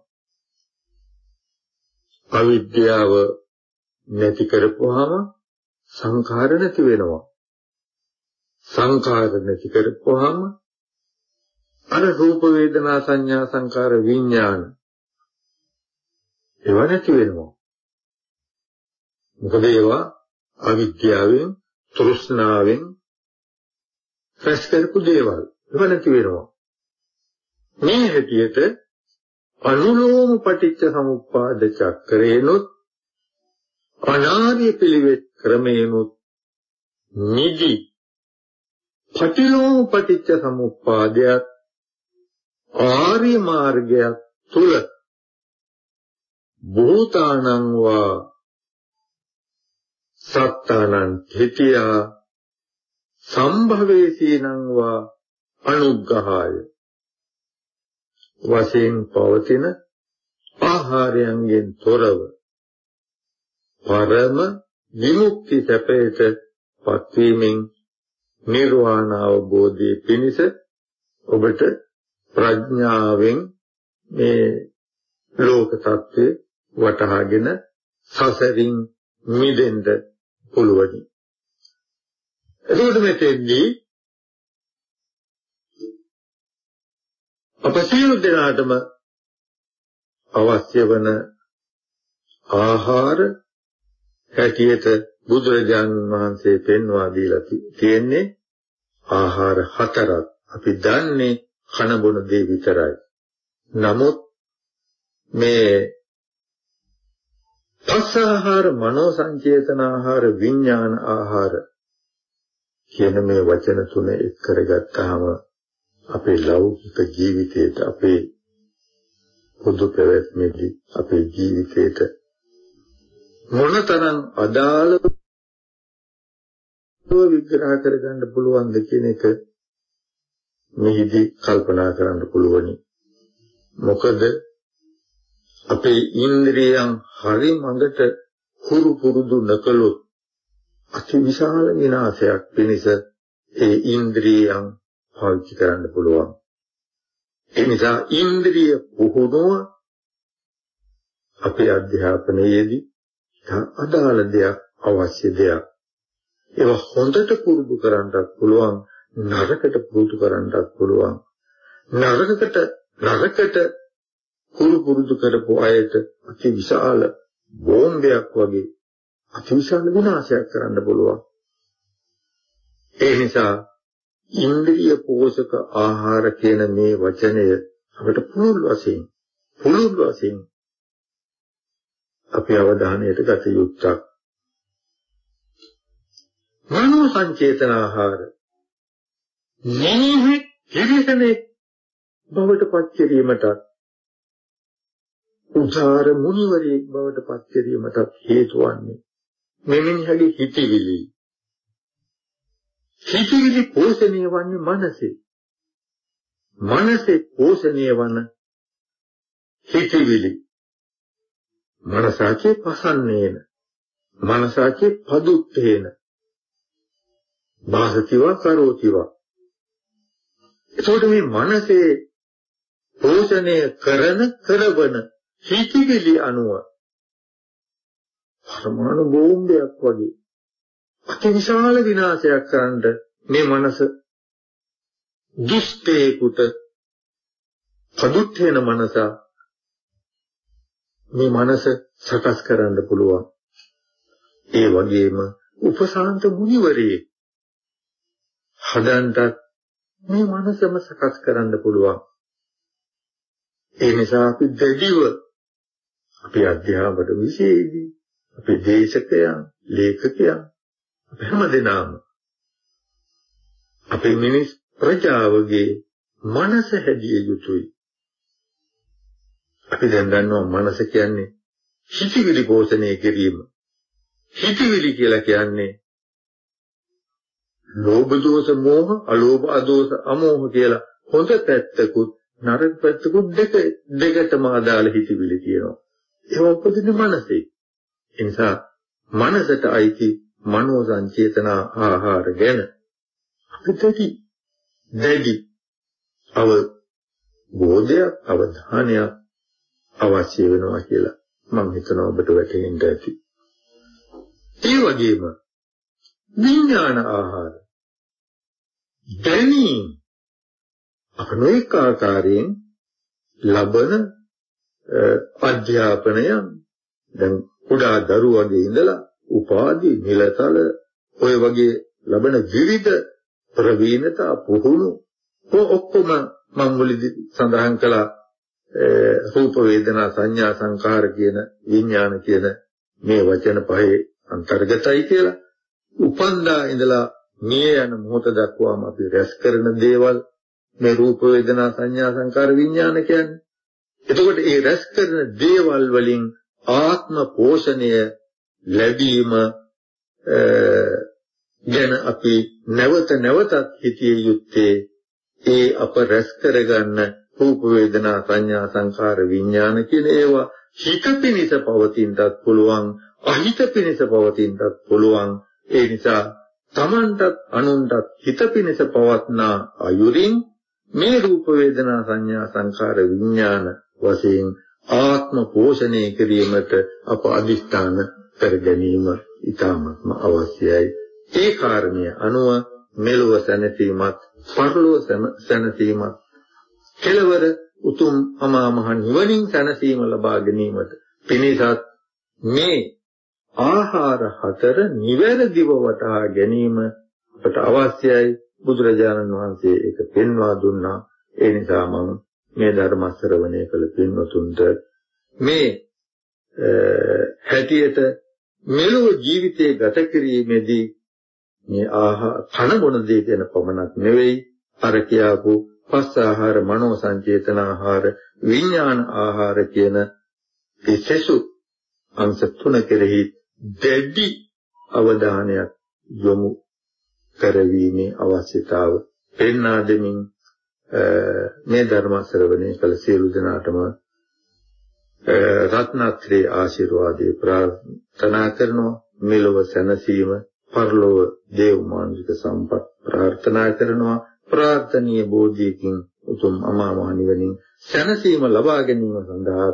අවිද්‍යාව නැති කරපුවාම සංඛාර නැති වෙනවා සංඛාර නැති කරපුවාම අර රූප වේදනා සංඥා සංකාර විඥාන ඒවා නැති වෙනවා. මොකද ඒවා අවිද්‍යාවෙන්, තෘෂ්ණාවෙන් රැස් කරපු දේවල්. ඒවා නැති වෙනවා. මේ හැටියට අනුලෝම පටිච්ච සමුප්පාද චක්‍රේනොත් අනාර්ය පිළිවෙත් ක්‍රමේනොත් නිදි. පටිලෝම පටිච්ච සමුප්පාදයක් ආර්ය මාර්ගයක් තුල. භූතානං වා සත්තානං තිතියා. සම්භවේසීනං වා අනුග්‍රහාය. වශයෙන් පවතින ආහාරයන්ගෙන් තොරව පරම විමුක්ති සැපයට පත්වීමෙන් නිර්වාණ අවබෝධයේ පිණිස ඔබට ප්‍රඥාවෙන් මේ ලෝක தත්ත්වය වටහාගෙන සසරින් මිදෙන්න පුළුවනි. එතකොට මෙතෙන්දී අප සියලු දෙනාටම අවශ්‍ය වන ආහාර හැටියට බුදුරජාණන් වහන්සේ පෙන්වා දීලා තියෙන්නේ ආහාර හතරක්. අපි දන්නේ කන බොන දේ විතරයි. නමුත් මේ පස්ස ආහාර, මනෝ සංචේතන ආහාර, විඥාන ආහාර කියන මේ වචන තුන එක් කරගත්තාම අපේ ලෞකික ජීවිතයට අපේ පොදු පැවැත්මේදී අපේ ජීවිතයට මොනතරම් අදාළව විග්‍රහ කරගන්න පුළුවන්ද කියන එක මෙහිදී කල්පනා කරන්න පුළුවනි. මොකද අපේ ඉන්ද්‍රියයන් හරි මඟට හුරු පුරුදු නොකළොත් අති විශාල විනාශයක් පිණිස ඒ ඉන්ද්‍රියයන් පාවිච්චි කරන්න පුළුවන්. ඒ නිසා ඉන්ද්‍රිය පුහුණුව අපේ අධ්‍යාපනයේදී අදාළ දෙයක් අවශ්‍ය දෙයක්. ඒවා හොඳට පුරුදු කරන්නත් පුළුවන් නරකට පුරුදු කරන්නත් පුළුවන්. නරකට නරකට කුරු පුරුදු කරපු අයට අති විශාල බෝම්බයක් වගේ අති විශාල විනාශයක් කරන්න පුළුවන්. ඒ නිසා ඉන්ද්‍රිය පෝෂක ආහාර කියන මේ වචනය අපිට පුළුල් වශයෙන් පුළුල් වශයෙන් අපේ අවධානයට ගත යුත්තක්. මනෝ සංචේතන ආහාර මෙනෙහි කිරිසනේ බවට පත් කිරීමට උදාර මුනිවරයෙක් බවට පත් කිරීමට හේතු වන්නේ මෙමිනිහගේ හිතවිලි හිතවිලි පෝෂණය වන්නේ මනසේ. මනසේ පෝෂණය වන හිතවිලි මනසාචේ පසන්නේන මනසාචේ පදුත්තේන. භාසතිවා කරෝතිවා. එතකොට මේ මනසේ පෝෂණය කරන කරවන හිතවිලි අනුව පරමාණු බෝම්බයක් වගේ අතිවිශාල විනාශයක් කරන්න මේ මනස දුෂ්ටේකුට පදුත් වෙන මනස මේ මනස සකස් කරන්න පුළුවන්. ඒ වගේම උපසාන්ත මුනිවරේ හදන්නත් මේ මනසම සකස් කරන්න පුළුවන්. ඒ නිසා අපි දෙවිව අපේ අධ්‍යාපන විශේෂදී අපේ දේශකයන් ලේඛකයන් අපි හැමදෙනාම අපේ මිනිස් ප්‍රජාවගේ මනස හැදිය යුතුයි. අපි දැන් දන්නවා මනස කියන්නේ හිතවිලි පෝෂණය කිරීම. හිතවිලි කියලා කියන්නේ ලෝභ දෝෂ මෝහ අලෝභ අදෝෂ අමෝහ කියලා හොඳ පැත්තකුත් නරක පැත්තකුත් දෙක දෙකටම අදාළ හිතවිලි තියෙනවා. ඒව උපදින මනසේ. ඒ නිසා මනසට අයිති මනෝ සංචේතන ආහාර ගැන අපිටදී දැඩි අව බෝධයක් අවධානයක් අවශ්‍ය වෙනවා කියලා මම හිතනවා ඔබට වැටහෙන්න ඇති. ඒ වගේම විඥාන ආහාර දැනීම අප නොඑක ආකාරයෙන් ලබන අධ්‍යාපනය දැන් කුඩා දරුවගේ ඉඳලා උපාධි නිලතල ඔය වගේ ලබන විවිධ ප්‍රවීණතා පුහුණු ඔක්කොම මම මුලදී සඳහන් කළා රූප වේදනා සංඥා සංකාර කියන විඥාන කියන මේ වචන පහේ අන්තර්ගතයි කියලා. උපන්දා ඉඳලා මේ යන මොහොත දක්වාම අපි රැස් කරන දේවල් මේ රූප වේදනා සංඥා සංකාර විඥාන කියන්නේ. එතකොට ඒ රැස් කරන දේවල් වලින් ආත්ම පෝෂණය ලැබීම ගැන අපි නැවත නැවතත් හිතිය යුත්තේ ඒ අප රැස් කරගන්න රූප වේදනා සංඥා සංකාර විඥාන කියන ඒවා හිත පිනිස පවතිනටත් පුළුවන් අහිත පිනිස පවතිනටත් පුළුවන්. ඒ නිසා තමන්ටත් අනුන්ටත් හිත පිනිස පවත්නා අයුරින් මේ රූප වේදනා සංඥා සංකාර විඥාන වශයෙන් ආත්ම පෝෂණය කිරීමට අප අදිස්ථාන කර ගැනීම ඉතාමත්ම අවශ්‍යයි. ඒ කාරණය අනුව මෙලොව සැනසීමත් පරලොව සැනසීමත් කෙලවර උතුම් අමා මහ නිවනින් සැනසීම ලබා ගැනීමට පිණිසත් මේ ආහාර හතර නිවැරදිව වටහා ගැනීම අපට අවශ්‍යයි බුදුරජාණන් වහන්සේ ඒක පෙන්වා දුන්නා ඒ නිසා මම මේ ධර්ම ශ්‍රවණය කළ පින්වතුන්ට මේ හැටියට මෙලොව ජීවිතයේ ගත කිරීමේදී මේ ආහාර කන බොන දේ ගැන පමණක් නෙවෙයි අර කියාපු පස්ස ආහාර මනෝ සංචේතන ආහාර විඥාන ආහාර කියන ඒ සසු අංශ තුන කෙරෙහි දෙඩි අවධානයක් යොමු කරවීමේ අවශ්‍යතාව පෙන්වා දෙමින් මේ ධර්ම ශ්‍රවණය කළ සියලු දෙනාටම රත්නත්‍රේ ආශිර්වාදේ ප්‍රාර්ථනා කරනවා. මෙලොව සැනසීම පරලොව දේව මානසික සම්පත් ප්‍රාර්ථනා කරනවා. ප්‍රාර්ථනීය බෝධියකින් උතුම් අමා මහ නිවනින් සැනසීම ලබා ගැනීම සඳහා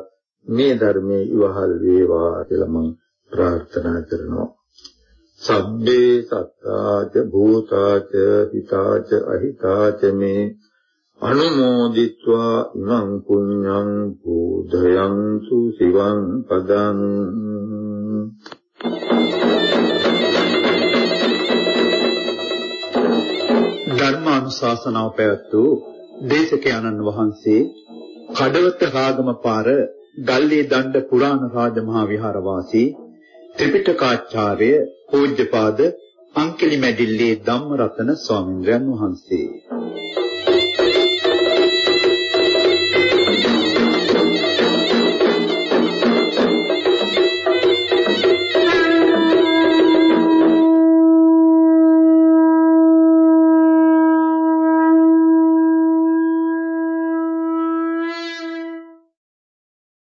මේ ධර්මයේ ඉවහල් වේවා කියලා මම ප්‍රාර්ථනා කරනවා. සබ්බේ සත්තාච භූතාච හිතාච අහිතාච මේ අනුමෝදිත්වා ඉමං පුඤ්ඤං බෝධයන්තු සිවං පදං ධර්මානුශාසනාව පැවැත්වූ දේශකයන්න් වහන්සේ කඩවත රාගම පාර ගල්ලේ දණ්ඩ පුරාණ රාජමහා විහාරවාසී ත්‍රිපිටකාචාර්ය පූජ්‍යපාද අංකලි මැදිල්ලේ ධම්මරතන ස්වාමීන් වහන්සේ